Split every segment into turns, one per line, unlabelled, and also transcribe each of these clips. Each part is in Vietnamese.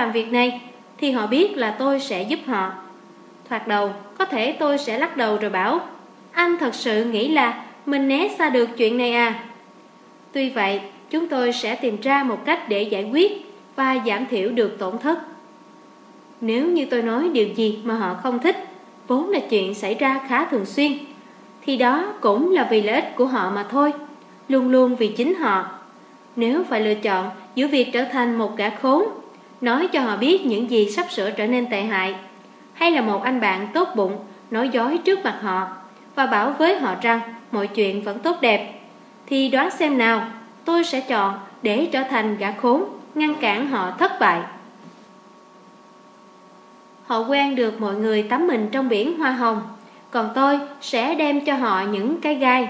làm việc này, Thì họ biết là tôi sẽ giúp họ. Thoạt đầu, có thể tôi sẽ lắc đầu rồi bảo, Anh thật sự nghĩ là mình né xa được chuyện này à? Tuy vậy, chúng tôi sẽ tìm ra một cách để giải quyết Và giảm thiểu được tổn thất. Nếu như tôi nói điều gì mà họ không thích, Vốn là chuyện xảy ra khá thường xuyên, Thì đó cũng là vì lợi ích của họ mà thôi, Luôn luôn vì chính họ. Nếu phải lựa chọn giữa việc trở thành một gã khốn Nói cho họ biết những gì sắp sửa trở nên tệ hại. Hay là một anh bạn tốt bụng, Nói dối trước mặt họ Và bảo với họ rằng mọi chuyện vẫn tốt đẹp. Thì đoán xem nào, Tôi sẽ chọn để trở thành gã khốn, Ngăn cản họ thất bại. Họ quen được mọi người tắm mình trong biển hoa hồng, Còn tôi sẽ đem cho họ những cái gai.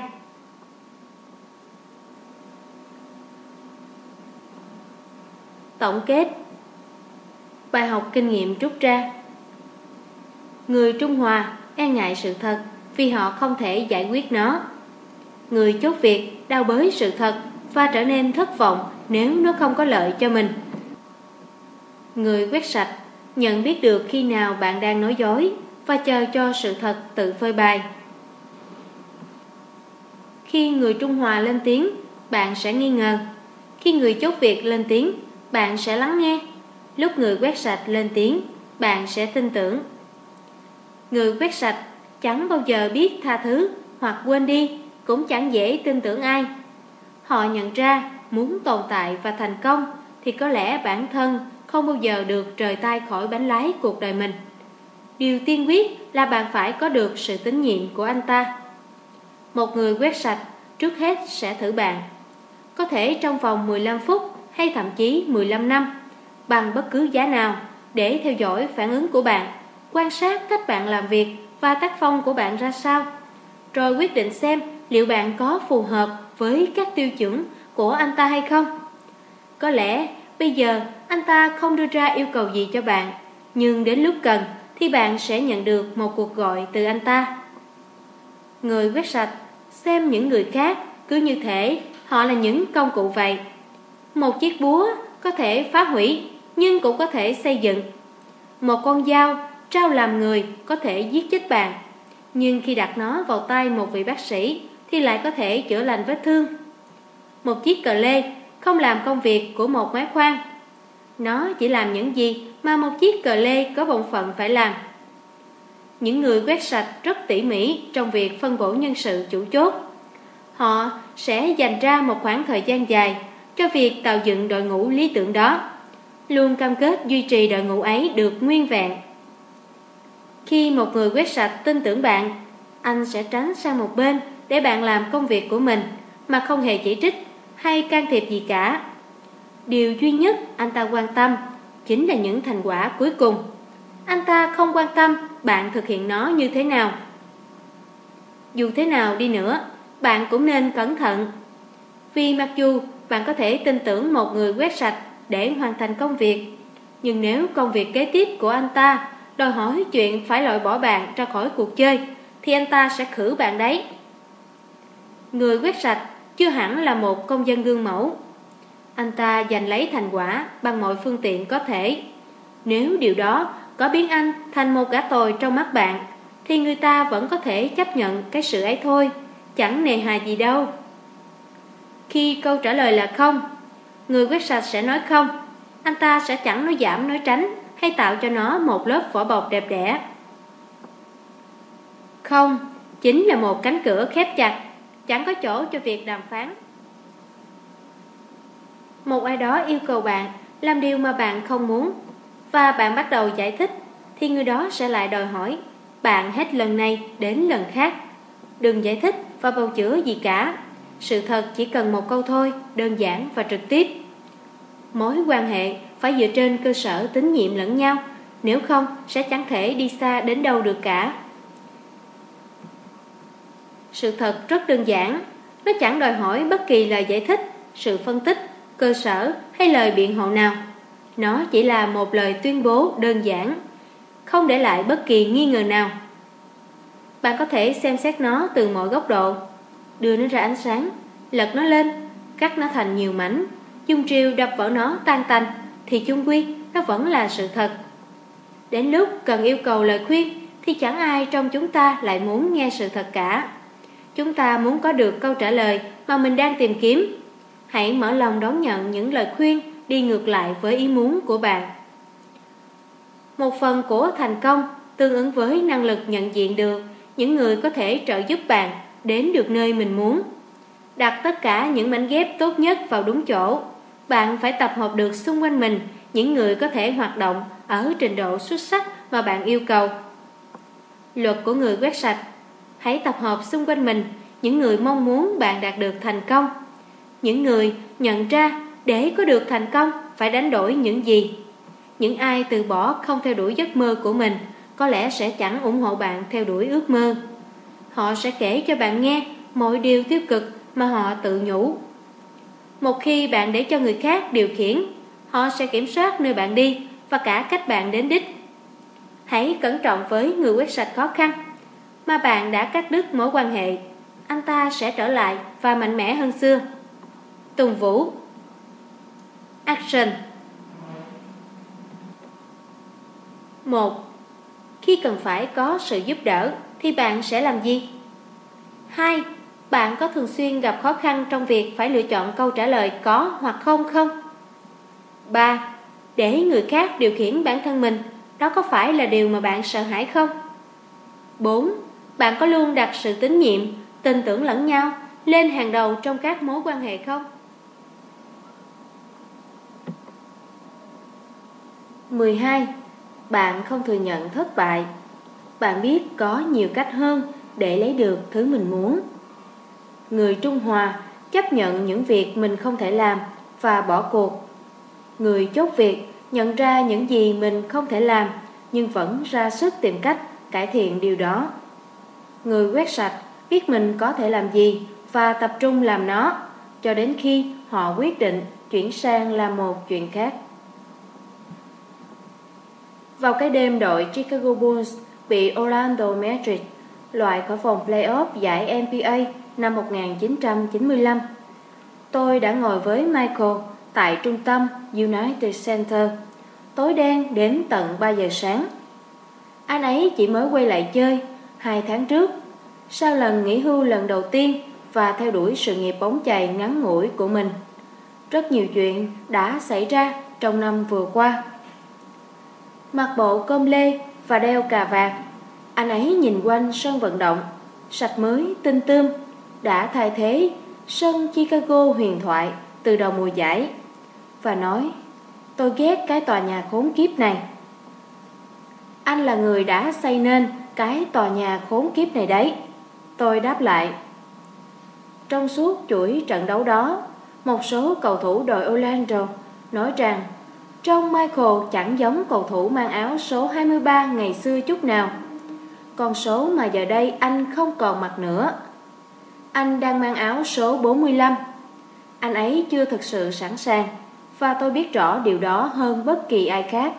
Tổng kết. Bài học kinh nghiệm rút ra Người Trung Hoa e ngại sự thật vì họ không thể giải quyết nó. Người chốt việc đau bới sự thật và trở nên thất vọng nếu nó không có lợi cho mình. Người quét sạch nhận biết được khi nào bạn đang nói dối và chờ cho sự thật tự phơi bày. Khi người Trung Hoa lên tiếng, bạn sẽ nghi ngờ. Khi người chốt việc lên tiếng, bạn sẽ lắng nghe. Lúc người quét sạch lên tiếng, bạn sẽ tin tưởng. Người quét sạch chẳng bao giờ biết tha thứ hoặc quên đi, cũng chẳng dễ tin tưởng ai. Họ nhận ra muốn tồn tại và thành công thì có lẽ bản thân không bao giờ được trời tay khỏi bánh lái cuộc đời mình. Điều tiên quyết là bạn phải có được sự tín nhiệm của anh ta. Một người quét sạch trước hết sẽ thử bạn. Có thể trong vòng 15 phút hay thậm chí 15 năm bằng bất cứ giá nào để theo dõi phản ứng của bạn, quan sát cách bạn làm việc và tác phong của bạn ra sao, rồi quyết định xem liệu bạn có phù hợp với các tiêu chuẩn của anh ta hay không. Có lẽ bây giờ anh ta không đưa ra yêu cầu gì cho bạn, nhưng đến lúc cần thì bạn sẽ nhận được một cuộc gọi từ anh ta. Người quét sạch, xem những người khác cứ như thể họ là những công cụ vậy. Một chiếc búa có thể phá hủy nhưng cũng có thể xây dựng. Một con dao trao làm người có thể giết chết bạn, nhưng khi đặt nó vào tay một vị bác sĩ thì lại có thể chữa lành vết thương. Một chiếc cờ lê không làm công việc của một máy khoan. Nó chỉ làm những gì mà một chiếc cờ lê có bổn phận phải làm. Những người quét sạch rất tỉ mỉ trong việc phân bổ nhân sự chủ chốt. Họ sẽ dành ra một khoảng thời gian dài cho việc tạo dựng đội ngũ lý tưởng đó, luôn cam kết duy trì đội ngũ ấy được nguyên vẹn. Khi một người quét sạch tin tưởng bạn, anh sẽ tránh sang một bên để bạn làm công việc của mình mà không hề chỉ trích hay can thiệp gì cả. Điều duy nhất anh ta quan tâm chính là những thành quả cuối cùng. Anh ta không quan tâm bạn thực hiện nó như thế nào. Dù thế nào đi nữa, bạn cũng nên cẩn thận. Vì mặc dù bạn có thể tin tưởng một người quét sạch để hoàn thành công việc, nhưng nếu công việc kế tiếp của anh ta đòi hỏi chuyện phải loại bỏ bạn ra khỏi cuộc chơi, thì anh ta sẽ khử bạn đấy. Người quét sạch chưa hẳn là một công dân gương mẫu. Anh ta giành lấy thành quả bằng mọi phương tiện có thể. Nếu điều đó có biến anh thành một gã tồi trong mắt bạn, thì người ta vẫn có thể chấp nhận cái sự ấy thôi, chẳng nề hà gì đâu. Khi câu trả lời là không, người quét sạch sẽ nói không, anh ta sẽ chẳng nói giảm nói tránh hay tạo cho nó một lớp vỏ bọc đẹp đẽ. Không, chính là một cánh cửa khép chặt, chẳng có chỗ cho việc đàm phán. Một ai đó yêu cầu bạn làm điều mà bạn không muốn và bạn bắt đầu giải thích thì người đó sẽ lại đòi hỏi bạn hết lần này đến lần khác. Đừng giải thích và bầu chữa gì cả. Sự thật chỉ cần một câu thôi, đơn giản và trực tiếp. Mối quan hệ phải dựa trên cơ sở tín nhiệm lẫn nhau, nếu không sẽ chẳng thể đi xa đến đâu được cả. Sự thật rất đơn giản, nó chẳng đòi hỏi bất kỳ lời giải thích, sự phân tích, cơ sở hay lời biện hộ nào. Nó chỉ là một lời tuyên bố đơn giản, không để lại bất kỳ nghi ngờ nào. Bạn có thể xem xét nó từ mọi góc độ, đưa nó ra ánh sáng, lật nó lên, cắt nó thành nhiều mảnh, Dung triều đập vỡ nó tan tành, thì chung quy nó vẫn là sự thật. Đến lúc cần yêu cầu lời khuyên thì chẳng ai trong chúng ta lại muốn nghe sự thật cả. Chúng ta muốn có được câu trả lời mà mình đang tìm kiếm. Hãy mở lòng đón nhận những lời khuyên đi ngược lại với ý muốn của bạn. Một phần của thành công tương ứng với năng lực nhận diện được những người có thể trợ giúp bạn đến được nơi mình muốn. Đặt tất cả những mảnh ghép tốt nhất vào đúng chỗ. Bạn phải tập hợp được xung quanh mình những người có thể hoạt động ở trình độ xuất sắc mà bạn yêu cầu. Luật của người quét sạch Hãy tập hợp xung quanh mình những người mong muốn bạn đạt được thành công. Những người nhận ra để có được thành công phải đánh đổi những gì. Những ai từ bỏ không theo đuổi giấc mơ của mình có lẽ sẽ chẳng ủng hộ bạn theo đuổi ước mơ. Họ sẽ kể cho bạn nghe mọi điều tiêu cực mà họ tự nhủ. Một khi bạn để cho người khác điều khiển, họ sẽ kiểm soát nơi bạn đi và cả cách bạn đến đích. Hãy cẩn trọng với người quét sạch khó khăn mà bạn đã cắt đứt mối quan hệ. Anh ta sẽ trở lại và mạnh mẽ hơn xưa. Tùng Vũ Action 1. Khi cần phải có sự giúp đỡ thì bạn sẽ làm gì? 2. Bạn có thường xuyên gặp khó khăn trong việc phải lựa chọn câu trả lời có hoặc không không? 3. Để người khác điều khiển bản thân mình, đó có phải là điều mà bạn sợ hãi không? 4. Bạn có luôn đặt sự tín nhiệm, tin tưởng lẫn nhau lên hàng đầu trong các mối quan hệ không? 12. Bạn không thừa nhận thất bại. Bạn biết có nhiều cách hơn để lấy được thứ mình muốn. Người Trung Hòa chấp nhận những việc mình không thể làm và bỏ cuộc. Người chốt việc nhận ra những gì mình không thể làm nhưng vẫn ra sức tìm cách cải thiện điều đó. Người quét sạch biết mình có thể làm gì và tập trung làm nó, cho đến khi họ quyết định chuyển sang làm một chuyện khác. Vào cái đêm đội Chicago Bulls bị Orlando Magic loại khỏi vòng playoff giải NBA năm 1995, tôi đã ngồi với Michael tại trung tâm United Center tối đen đến tận 3 giờ sáng. Anh ấy chỉ mới quay lại chơi hai tháng trước sau lần nghỉ hưu lần đầu tiên và theo đuổi sự nghiệp bóng chày ngắn ngủi của mình. Rất nhiều chuyện đã xảy ra trong năm vừa qua. Mặc bộ cơm lê và đeo cà vạt, anh ấy nhìn quanh sân vận động, sạch mới, tinh tươm, đã thay thế sân Chicago huyền thoại từ đầu mùa giải và nói tôi ghét cái tòa nhà khốn kiếp này. Anh là người đã xây nên cái tòa nhà khốn kiếp này đấy. Tôi đáp lại. Trong suốt chuỗi trận đấu đó, một số cầu thủ đội Orlando nói rằng trong Michael chẳng giống cầu thủ mang áo số 23 ngày xưa chút nào. Con số mà giờ đây anh không còn mặc nữa. Anh đang mang áo số 45. Anh ấy chưa thực sự sẵn sàng và tôi biết rõ điều đó hơn bất kỳ ai khác.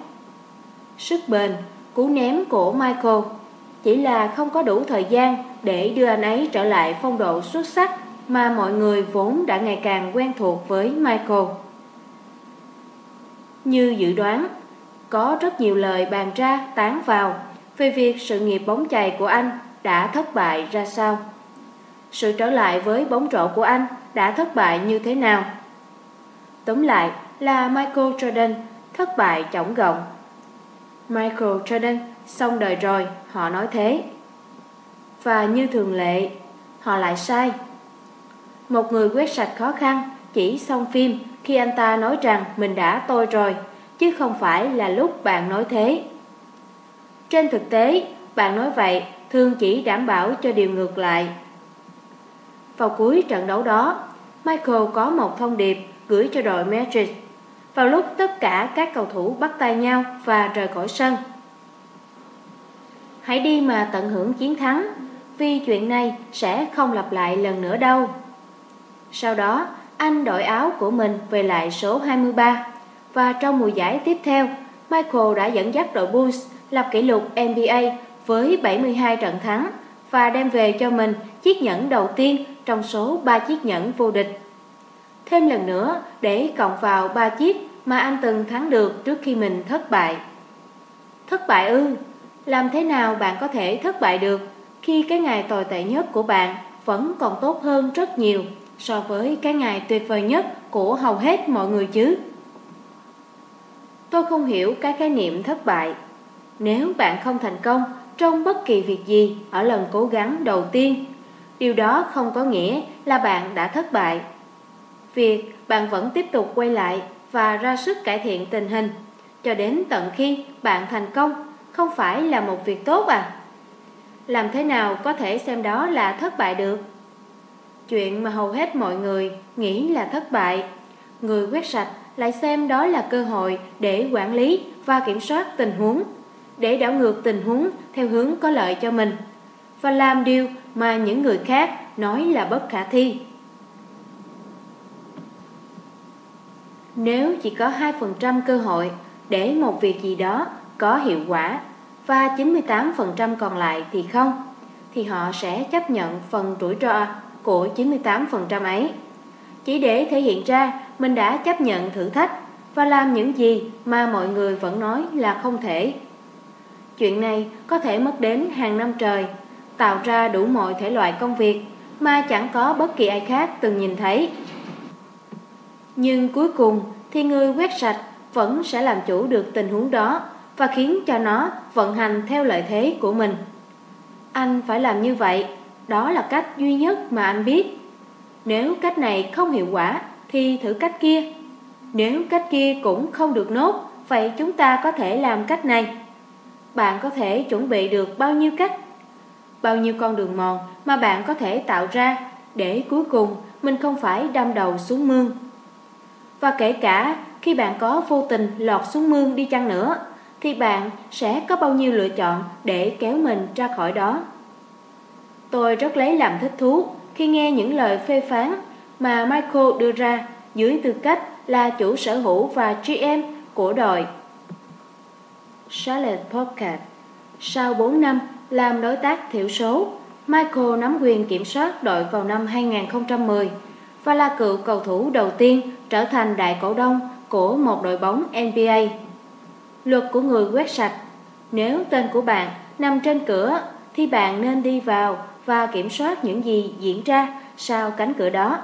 Sức bền, cú ném của Michael chỉ là không có đủ thời gian để đưa anh ấy trở lại phong độ xuất sắc mà mọi người vốn đã ngày càng quen thuộc với Michael. Như dự đoán, có rất nhiều lời bàn ra tán vào về việc sự nghiệp bóng chày của anh đã thất bại ra sao. Sự trở lại với bóng rổ của anh đã thất bại như thế nào? Tóm lại là Michael Jordan thất bại chổng gọng. Michael Jordan xong đời rồi, họ nói thế. Và như thường lệ, họ lại sai. Một người quét sạch khó khăn chỉ xong phim khi anh ta nói rằng mình đã tôi rồi, chứ không phải là lúc bạn nói thế. Trên thực tế, bạn nói vậy thường chỉ đảm bảo cho điều ngược lại. Vào cuối trận đấu đó, Michael có một thông điệp gửi cho đội Madrid vào lúc tất cả các cầu thủ bắt tay nhau và rời khỏi sân. Hãy đi mà tận hưởng chiến thắng, vì chuyện này sẽ không lặp lại lần nữa đâu. Sau đó, anh đổi áo của mình về lại số 23 và trong mùa giải tiếp theo, Michael đã dẫn dắt đội Bulls lập kỷ lục NBA với 72 trận thắng và đem về cho mình chiếc nhẫn đầu tiên trong số 3 chiếc nhẫn vô địch. Thêm lần nữa để cộng vào 3 chiếc mà anh từng thắng được trước khi mình thất bại. Thất bại ư? Làm thế nào bạn có thể thất bại được khi cái ngày tồi tệ nhất của bạn vẫn còn tốt hơn rất nhiều so với cái ngày tuyệt vời nhất của hầu hết mọi người chứ? Tôi không hiểu cái khái niệm thất bại. Nếu bạn không thành công trong bất kỳ việc gì ở lần cố gắng đầu tiên, điều đó không có nghĩa là bạn đã thất bại. Việc bạn vẫn tiếp tục quay lại và ra sức cải thiện tình hình cho đến tận khi bạn thành công không phải là một việc tốt à? Làm thế nào có thể xem đó là thất bại được? Chuyện mà hầu hết mọi người nghĩ là thất bại, người quét sạch lại xem đó là cơ hội để quản lý và kiểm soát tình huống, để đảo ngược tình huống theo hướng có lợi cho mình và làm điều mà những người khác nói là bất khả thi. Nếu chỉ có 2% cơ hội để một việc gì đó có hiệu quả và 98% còn lại thì không, thì họ sẽ chấp nhận phần rủi ro của 98% ấy. Chỉ để thể hiện ra mình đã chấp nhận thử thách và làm những gì mà mọi người vẫn nói là không thể. Chuyện này có thể mất đến hàng năm trời, tạo ra đủ mọi thể loại công việc mà chẳng có bất kỳ ai khác từng nhìn thấy. Nhưng cuối cùng thì người quét sạch vẫn sẽ làm chủ được tình huống đó và khiến cho nó vận hành theo lợi thế của mình. Anh phải làm như vậy, đó là cách duy nhất mà anh biết. Nếu cách này không hiệu quả thì thử cách kia. Nếu cách kia cũng không được nốt, vậy chúng ta có thể làm cách này. Bạn có thể chuẩn bị được bao nhiêu cách, bao nhiêu con đường mòn mà bạn có thể tạo ra để cuối cùng mình không phải đâm đầu xuống mương. Và kể cả khi bạn có vô tình lọt xuống mương đi chăng nữa, thì bạn sẽ có bao nhiêu lựa chọn để kéo mình ra khỏi đó. Tôi rất lấy làm thích thú khi nghe những lời phê phán mà Michael đưa ra dưới tư cách là chủ sở hữu và GM của đội. Charlotte Pocket Sau 4 năm làm đối tác thiểu số, Michael nắm quyền kiểm soát đội vào năm 2010 và là cựu cầu thủ đầu tiên trở thành đại cổ đông của một đội bóng NBA. Luật của người quét sạch Nếu tên của bạn nằm trên cửa thì bạn nên đi vào và kiểm soát những gì diễn ra sau cánh cửa đó.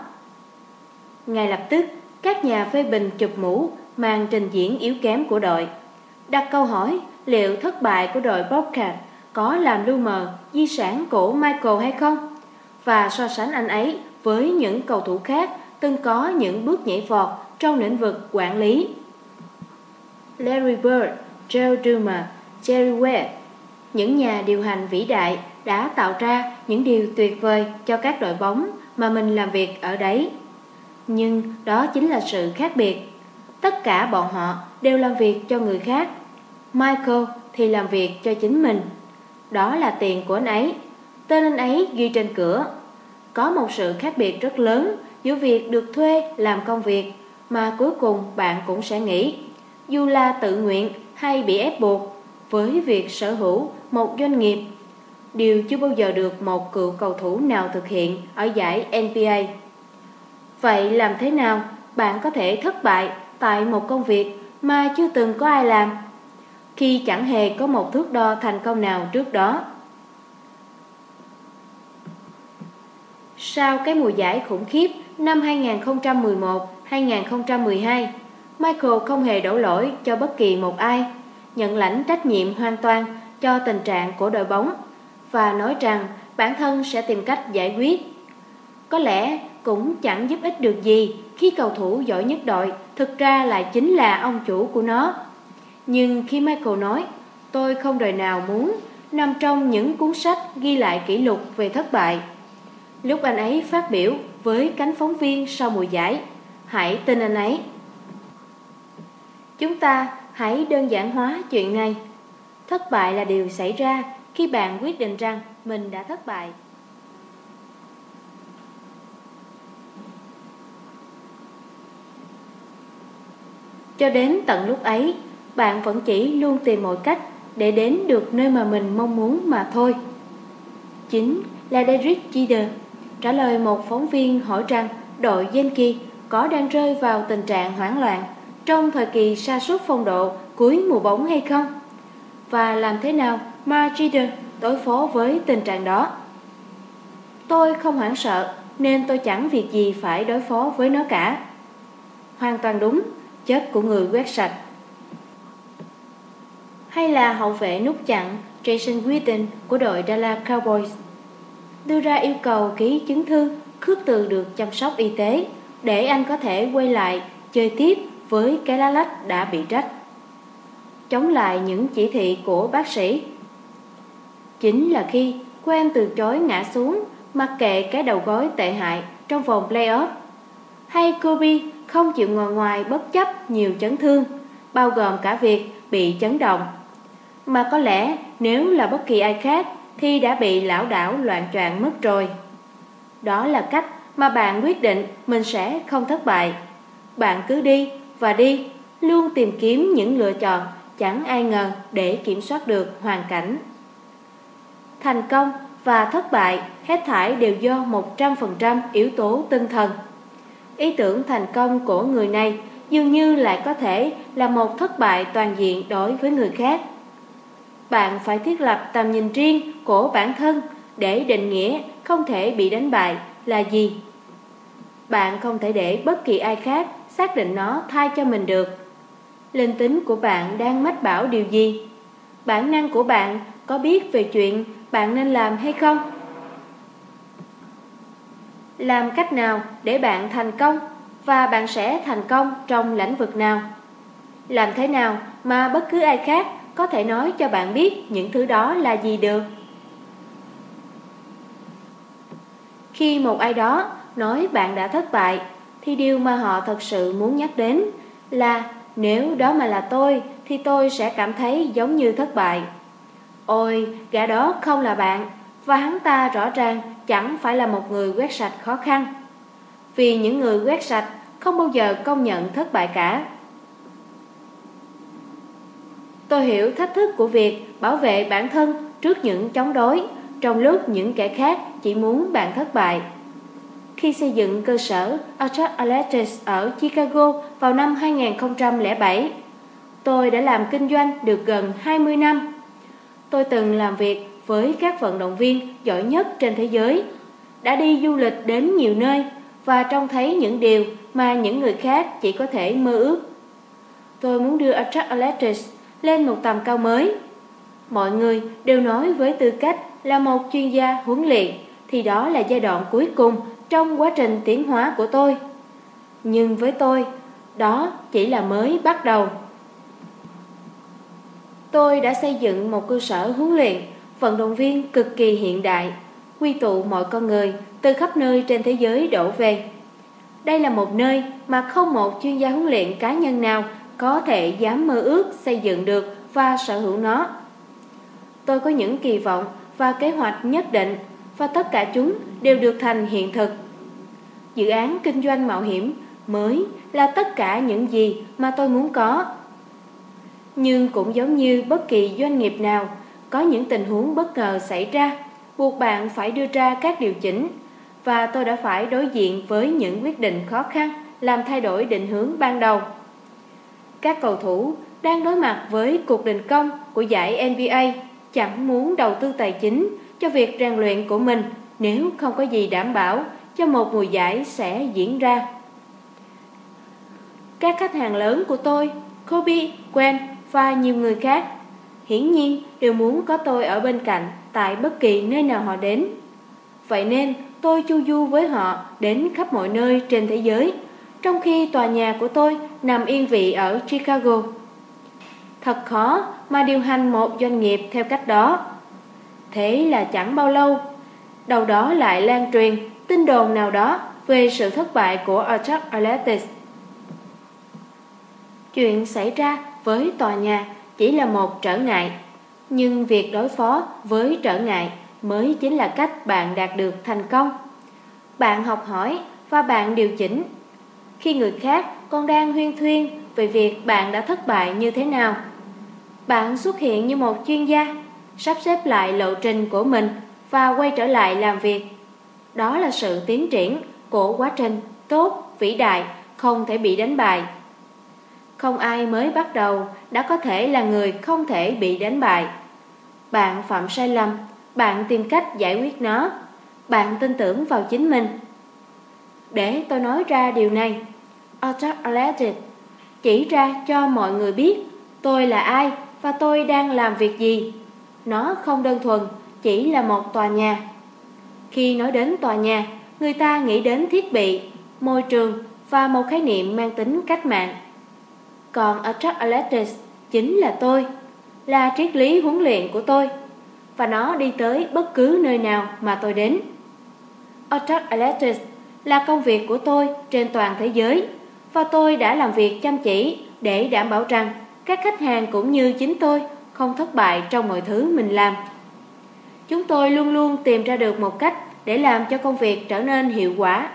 Ngay lập tức, các nhà phê bình chụp mũ màn trình diễn yếu kém của đội. Đặt câu hỏi liệu thất bại của đội Bobcat có làm lưu mờ di sản của Michael hay không? Và so sánh anh ấy với những cầu thủ khác từng có những bước nhảy vọt trong lĩnh vực quản lý. Larry Bird, Joe Dumas, Jerry West, những nhà điều hành vĩ đại đã tạo ra những điều tuyệt vời cho các đội bóng mà mình làm việc ở đấy. Nhưng đó chính là sự khác biệt. Tất cả bọn họ đều làm việc cho người khác. Michael thì làm việc cho chính mình. Đó là tiền của anh ấy. Tên anh ấy ghi trên cửa. Có một sự khác biệt rất lớn giữa việc được thuê làm công việc mà cuối cùng bạn cũng sẽ nghĩ, dù là tự nguyện hay bị ép buộc, với việc sở hữu một doanh nghiệp, điều chưa bao giờ được một cựu cầu thủ nào thực hiện ở giải NBA. Vậy làm thế nào bạn có thể thất bại tại một công việc mà chưa từng có ai làm, khi chẳng hề có một thước đo thành công nào trước đó? Sau cái mùa giải khủng khiếp năm 2011-2012, Michael không hề đổ lỗi cho bất kỳ một ai, nhận lãnh trách nhiệm hoàn toàn cho tình trạng của đội bóng và nói rằng bản thân sẽ tìm cách giải quyết. Có lẽ cũng chẳng giúp ích được gì khi cầu thủ giỏi nhất đội thực ra lại chính là ông chủ của nó. Nhưng khi Michael nói, tôi không đời nào muốn nằm trong những cuốn sách ghi lại kỷ lục về thất bại. Lúc anh ấy phát biểu với cánh phóng viên sau mùa giải, hãy tin anh ấy. Chúng ta hãy đơn giản hóa chuyện này. Thất bại là điều xảy ra khi bạn quyết định rằng mình đã thất bại. Cho đến tận lúc ấy, bạn vẫn chỉ luôn tìm mọi cách để đến được nơi mà mình mong muốn mà thôi. Chính là Derek Jeter trả lời một phóng viên hỏi rằng đội Yankee có đang rơi vào tình trạng hoảng loạn trong thời kỳ sa sút phong độ cuối mùa bóng hay không? Và làm thế nào mà Jeter đối phó với tình trạng đó? Tôi không hoảng sợ nên tôi chẳng việc gì phải đối phó với nó cả. Hoàn toàn đúng, chết của người quét sạch. Hay là hậu vệ nút chặn Jason Witten của đội Dallas Cowboys đưa ra yêu cầu ký chứng thư khước từ được chăm sóc y tế để anh có thể quay lại chơi tiếp với cái lá lách đã bị rách. Chống lại những chỉ thị của bác sĩ. Chính là khi quen từ chối ngã xuống mặc kệ cái đầu gối tệ hại trong vòng playoff. Hay Kobe không chịu ngồi ngoài bất chấp nhiều chấn thương, bao gồm cả việc bị chấn động. Mà có lẽ nếu là bất kỳ ai khác thì đã bị lão đảo loạn troạn mất rồi. Đó là cách mà bạn quyết định mình sẽ không thất bại. Bạn cứ đi và đi, luôn tìm kiếm những lựa chọn chẳng ai ngờ để kiểm soát được hoàn cảnh. Thành công và thất bại hết thải đều do 100% yếu tố tinh thần. Ý tưởng thành công của người này dường như lại có thể là một thất bại toàn diện đối với người khác. Bạn phải thiết lập tầm nhìn riêng của bản thân để định nghĩa không thể bị đánh bại là gì. Bạn không thể để bất kỳ ai khác xác định nó thay cho mình được. Linh tính của bạn đang mách bảo điều gì? Bản năng của bạn có biết về chuyện bạn nên làm hay không? Làm cách nào để bạn thành công và bạn sẽ thành công trong lĩnh vực nào? Làm thế nào mà bất cứ ai khác có thể nói cho bạn biết những thứ đó là gì được? Khi một ai đó nói bạn đã thất bại thì điều mà họ thật sự muốn nhắc đến là nếu đó mà là tôi thì tôi sẽ cảm thấy giống như thất bại. Ôi, gã đó không là bạn và hắn ta rõ ràng chẳng phải là một người quét sạch khó khăn. Vì những người quét sạch không bao giờ công nhận thất bại cả. Tôi hiểu thách thức của việc bảo vệ bản thân trước những chống đối trong lúc những kẻ khác chỉ muốn bạn thất bại. Khi xây dựng cơ sở Attract Electric ở Chicago vào năm 2007, tôi đã làm kinh doanh được gần 20 năm. Tôi từng làm việc với các vận động viên giỏi nhất trên thế giới, đã đi du lịch đến nhiều nơi và trông thấy những điều mà những người khác chỉ có thể mơ ước. Tôi muốn đưa Attract Electric lên một tầm cao mới. Mọi người đều nói với tư cách là một chuyên gia huấn luyện thì đó là giai đoạn cuối cùng trong quá trình tiến hóa của tôi. Nhưng với tôi, đó chỉ là mới bắt đầu. Tôi đã xây dựng một cơ sở huấn luyện vận động viên cực kỳ hiện đại, quy tụ mọi con người từ khắp nơi trên thế giới đổ về. Đây là một nơi mà không một chuyên gia huấn luyện cá nhân nào có thể dám mơ ước xây dựng được và sở hữu nó. Tôi có những kỳ vọng và kế hoạch nhất định và tất cả chúng đều được thành hiện thực. Dự án kinh doanh mạo hiểm mới là tất cả những gì mà tôi muốn có. Nhưng cũng giống như bất kỳ doanh nghiệp nào, có những tình huống bất ngờ xảy ra, buộc bạn phải đưa ra các điều chỉnh, và tôi đã phải đối diện với những quyết định khó khăn làm thay đổi định hướng ban đầu. Các cầu thủ đang đối mặt với cuộc đình công của giải NBA chẳng muốn đầu tư tài chính cho việc rèn luyện của mình nếu không có gì đảm bảo cho một mùa giải sẽ diễn ra. Các khách hàng lớn của tôi, Kobe, Gwen và nhiều người khác, hiển nhiên đều muốn có tôi ở bên cạnh tại bất kỳ nơi nào họ đến. Vậy nên tôi chu du với họ đến khắp mọi nơi trên thế giới, trong khi tòa nhà của tôi nằm yên vị ở Chicago. Thật khó mà điều hành một doanh nghiệp theo cách đó. Thế là chẳng bao lâu, đầu đó lại lan truyền tin đồn nào đó về sự thất bại của Attack Athletics. Chuyện xảy ra với tòa nhà chỉ là một trở ngại, nhưng việc đối phó với trở ngại mới chính là cách bạn đạt được thành công. Bạn học hỏi và bạn điều chỉnh. Khi người khác còn đang huyên thuyên về việc bạn đã thất bại như thế nào, bạn xuất hiện như một chuyên gia, sắp xếp lại lộ trình của mình và quay trở lại làm việc. Đó là sự tiến triển của quá trình tốt, vĩ đại, không thể bị đánh bại. Không ai mới bắt đầu đã có thể là người không thể bị đánh bại. Bạn phạm sai lầm, bạn tìm cách giải quyết nó, bạn tin tưởng vào chính mình. Để tôi nói ra điều này, Autoelected chỉ ra cho mọi người biết tôi là ai và tôi đang làm việc gì. Nó không đơn thuần, chỉ là một tòa nhà. Khi nói đến tòa nhà, người ta nghĩ đến thiết bị, môi trường và một khái niệm mang tính cách mạng. Còn Attract Athletics chính là tôi, là triết lý huấn luyện của tôi, và nó đi tới bất cứ nơi nào mà tôi đến. Attract Athletics là công việc của tôi trên toàn thế giới, và tôi đã làm việc chăm chỉ để đảm bảo rằng các khách hàng cũng như chính tôi không thất bại trong mọi thứ mình làm. Chúng tôi luôn luôn tìm ra được một cách để làm cho công việc trở nên hiệu quả.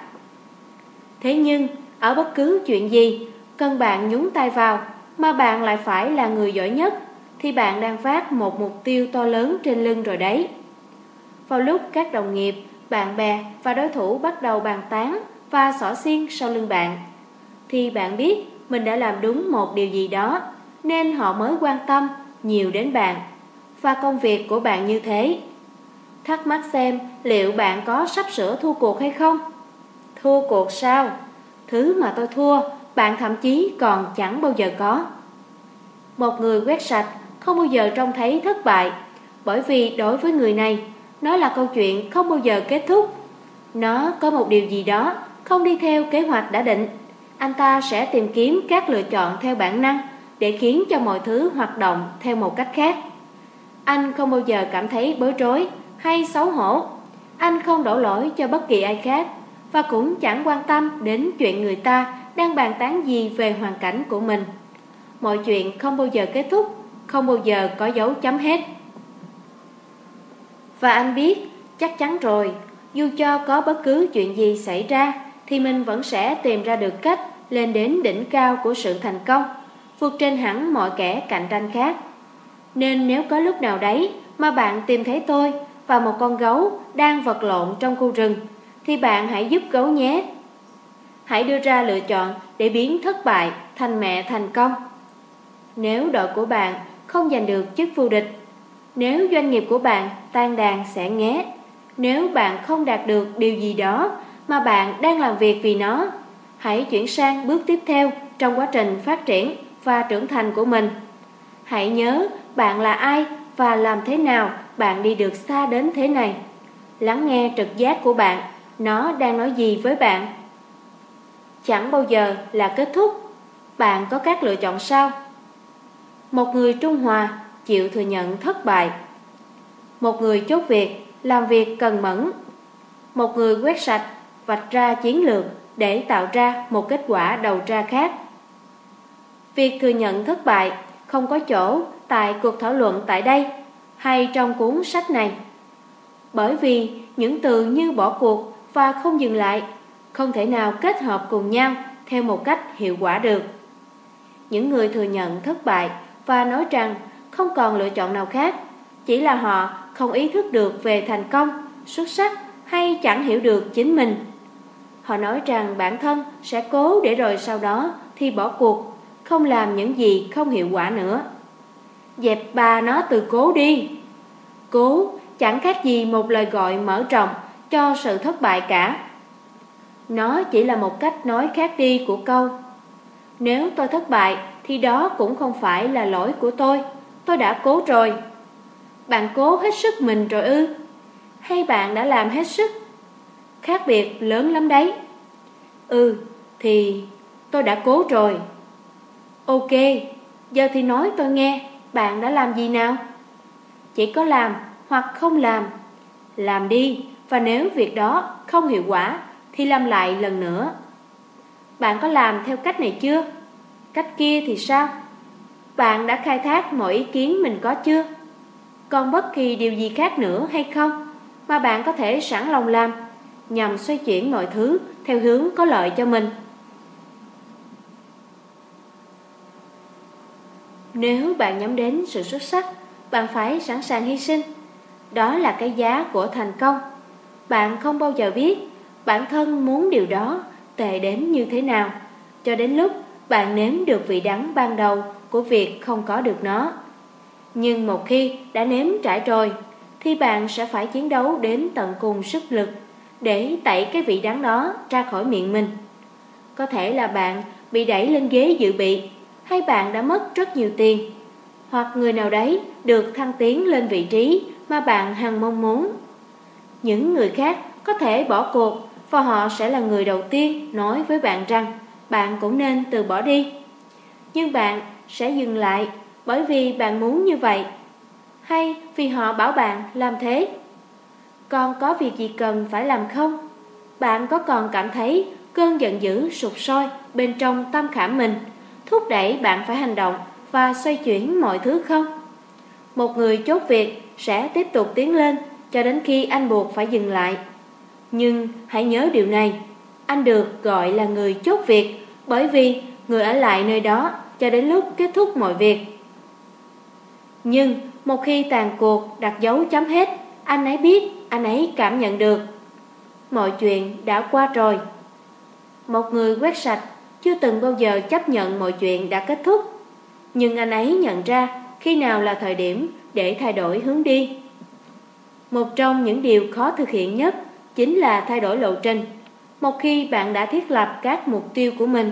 Thế nhưng, ở bất cứ chuyện gì, cần bạn nhúng tay vào mà bạn lại phải là người giỏi nhất thì bạn đang phát một mục tiêu to lớn trên lưng rồi đấy. Vào lúc các đồng nghiệp, bạn bè và đối thủ bắt đầu bàn tán và xỏ xiên sau lưng bạn, thì bạn biết mình đã làm đúng một điều gì đó, nên họ mới quan tâm nhiều đến bạn và công việc của bạn như thế. Thắc mắc xem liệu bạn có sắp sửa thua cuộc hay không? Thua cuộc sao? Thứ mà tôi thua, bạn thậm chí còn chẳng bao giờ có. Một người quét sạch không bao giờ trông thấy thất bại, bởi vì đối với người này, nó là câu chuyện không bao giờ kết thúc. Nó có một điều gì đó không đi theo kế hoạch đã định. Anh ta sẽ tìm kiếm các lựa chọn theo bản năng để khiến cho mọi thứ hoạt động theo một cách khác. Anh không bao giờ cảm thấy bối rối hay xấu hổ. Anh không đổ lỗi cho bất kỳ ai khác và cũng chẳng quan tâm đến chuyện người ta đang bàn tán gì về hoàn cảnh của mình. Mọi chuyện không bao giờ kết thúc, không bao giờ có dấu chấm hết. Và anh biết, chắc chắn rồi, dù cho có bất cứ chuyện gì xảy ra, thì mình vẫn sẽ tìm ra được cách lên đến đỉnh cao của sự thành công, vượt trên hẳn mọi kẻ cạnh tranh khác. Nên nếu có lúc nào đấy mà bạn tìm thấy tôi và một con gấu đang vật lộn trong khu rừng, thì bạn hãy giúp gấu nhé. Hãy đưa ra lựa chọn để biến thất bại thành mẹ thành công. Nếu đội của bạn không giành được chức vô địch, nếu doanh nghiệp của bạn tan đàn sẽ nghé, nếu bạn không đạt được điều gì đó mà bạn đang làm việc vì nó, hãy chuyển sang bước tiếp theo trong quá trình phát triển và trưởng thành của mình. Hãy nhớ bạn là ai và làm thế nào bạn đi được xa đến thế này. Lắng nghe trực giác của bạn, nó đang nói gì với bạn. Chẳng bao giờ là kết thúc, bạn có các lựa chọn sao? Một người trung hòa chịu thừa nhận thất bại. Một người chốt việc, làm việc cần mẫn. Một người quét sạch, vạch ra chiến lược để tạo ra một kết quả đầu ra khác. Việc thừa nhận thất bại không có chỗ tại cuộc thảo luận tại đây hay trong cuốn sách này. Bởi vì những từ như bỏ cuộc và không dừng lại không thể nào kết hợp cùng nhau theo một cách hiệu quả được. Những người thừa nhận thất bại và nói rằng không còn lựa chọn nào khác, chỉ là họ không ý thức được về thành công, xuất sắc hay chẳng hiểu được chính mình. Họ nói rằng bản thân sẽ cố để rồi sau đó thì bỏ cuộc, không làm những gì không hiệu quả nữa. Dẹp bà nó từ cố đi. Cố chẳng khác gì một lời gọi mở rộng cho sự thất bại cả. Nó chỉ là một cách nói khác đi của câu. Nếu tôi thất bại thì đó cũng không phải là lỗi của tôi. Tôi đã cố rồi. Bạn cố hết sức mình rồi ư? Hay bạn đã làm hết sức? Khác biệt lớn lắm đấy. Ừ, thì tôi đã cố rồi. Ok, giờ thì nói tôi nghe, bạn đã làm gì nào? Chỉ có làm hoặc không làm. Làm đi, và nếu việc đó không hiệu quả thì làm lại lần nữa. Bạn có làm theo cách này chưa? Cách kia thì sao? Bạn đã khai thác mọi ý kiến mình có chưa? Còn bất kỳ điều gì khác nữa hay không mà bạn có thể sẵn lòng làm nhằm xoay chuyển mọi thứ theo hướng có lợi cho mình. Nếu bạn nhắm đến sự xuất sắc, bạn phải sẵn sàng hy sinh. Đó là cái giá của thành công. Bạn không bao giờ biết bản thân muốn điều đó tệ đến như thế nào, cho đến lúc bạn nếm được vị đắng ban đầu của việc không có được nó. Nhưng một khi đã nếm trải rồi, thì bạn sẽ phải chiến đấu đến tận cùng sức lực để tẩy cái vị đắng đó ra khỏi miệng mình. Có thể là bạn bị đẩy lên ghế dự bị, hay bạn đã mất rất nhiều tiền, hoặc người nào đấy được thăng tiến lên vị trí mà bạn hằng mong muốn. Những người khác có thể bỏ cuộc và họ sẽ là người đầu tiên nói với bạn rằng bạn cũng nên từ bỏ đi. Nhưng bạn sẽ dừng lại bởi vì bạn muốn như vậy hay vì họ bảo bạn làm thế? Còn có việc gì cần phải làm không? Bạn có còn cảm thấy cơn giận dữ sụp sôi bên trong tâm khảm mình, thúc đẩy bạn phải hành động và xoay chuyển mọi thứ không? Một người chốt việc sẽ tiếp tục tiến lên cho đến khi anh buộc phải dừng lại. Nhưng hãy nhớ điều này, anh được gọi là người chốt việc bởi vì người ở lại nơi đó cho đến lúc kết thúc mọi việc. Nhưng một khi tàn cuộc đặt dấu chấm hết, anh ấy biết, anh ấy cảm nhận được. Mọi chuyện đã qua rồi. Một người quét sạch chưa từng bao giờ chấp nhận mọi chuyện đã kết thúc. Nhưng anh ấy nhận ra khi nào là thời điểm để thay đổi hướng đi. Một trong những điều khó thực hiện nhất chính là thay đổi lộ trình. Một khi bạn đã thiết lập các mục tiêu của mình,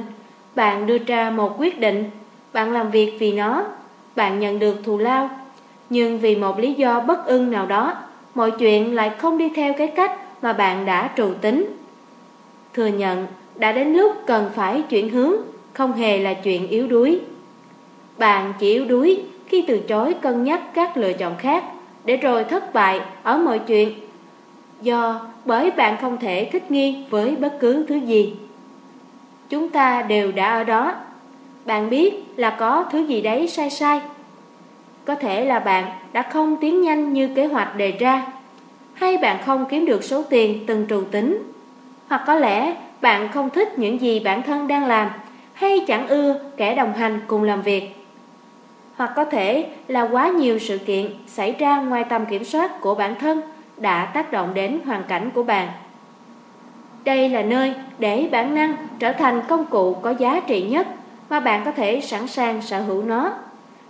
bạn đưa ra một quyết định, bạn làm việc vì nó, bạn nhận được thù lao nhưng vì một lý do bất ưng nào đó, mọi chuyện lại không đi theo cái cách mà bạn đã trù tính. Thừa nhận, đã đến lúc cần phải chuyển hướng, không hề là chuyện yếu đuối. Bạn chỉ yếu đuối khi từ chối cân nhắc các lựa chọn khác, để rồi thất bại ở mọi chuyện. Do bởi bạn không thể thích nghi với bất cứ thứ gì. Chúng ta đều đã ở đó. Bạn biết là có thứ gì đấy sai sai. Có thể là bạn đã không tiến nhanh như kế hoạch đề ra, Hay bạn không kiếm được số tiền từng trù tính, Hoặc có lẽ bạn không thích những gì bản thân đang làm, Hay chẳng ưa kẻ đồng hành cùng làm việc. Hoặc có thể là quá nhiều sự kiện xảy ra ngoài tầm kiểm soát của bản thân Đã tác động đến hoàn cảnh của bạn. Đây là nơi để bản năng trở thành công cụ có giá trị nhất mà bạn có thể sẵn sàng sở hữu nó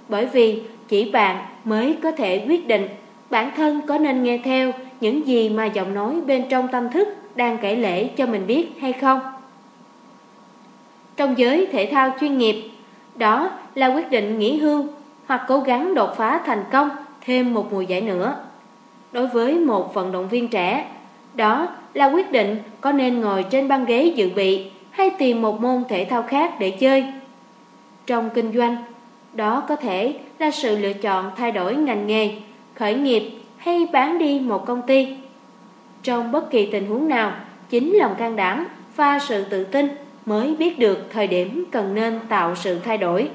Bởi vì chỉ bạn mới có thể quyết định bản thân có nên nghe theo những gì mà giọng nói bên trong tâm thức đang kể lễ cho mình biết hay không. Trong giới thể thao chuyên nghiệp, đó là quyết định nghỉ hưu hoặc cố gắng đột phá thành công thêm một mùa giải nữa. Đối với một vận động viên trẻ, đó là quyết định có nên ngồi trên băng ghế dự bị hay tìm một môn thể thao khác để chơi. Trong kinh doanh, đó có thể là sự lựa chọn thay đổi ngành nghề, khởi nghiệp hay bán đi một công ty. Trong bất kỳ tình huống nào, chính lòng can đảm và sự tự tin mới biết được thời điểm cần nên tạo sự thay đổi.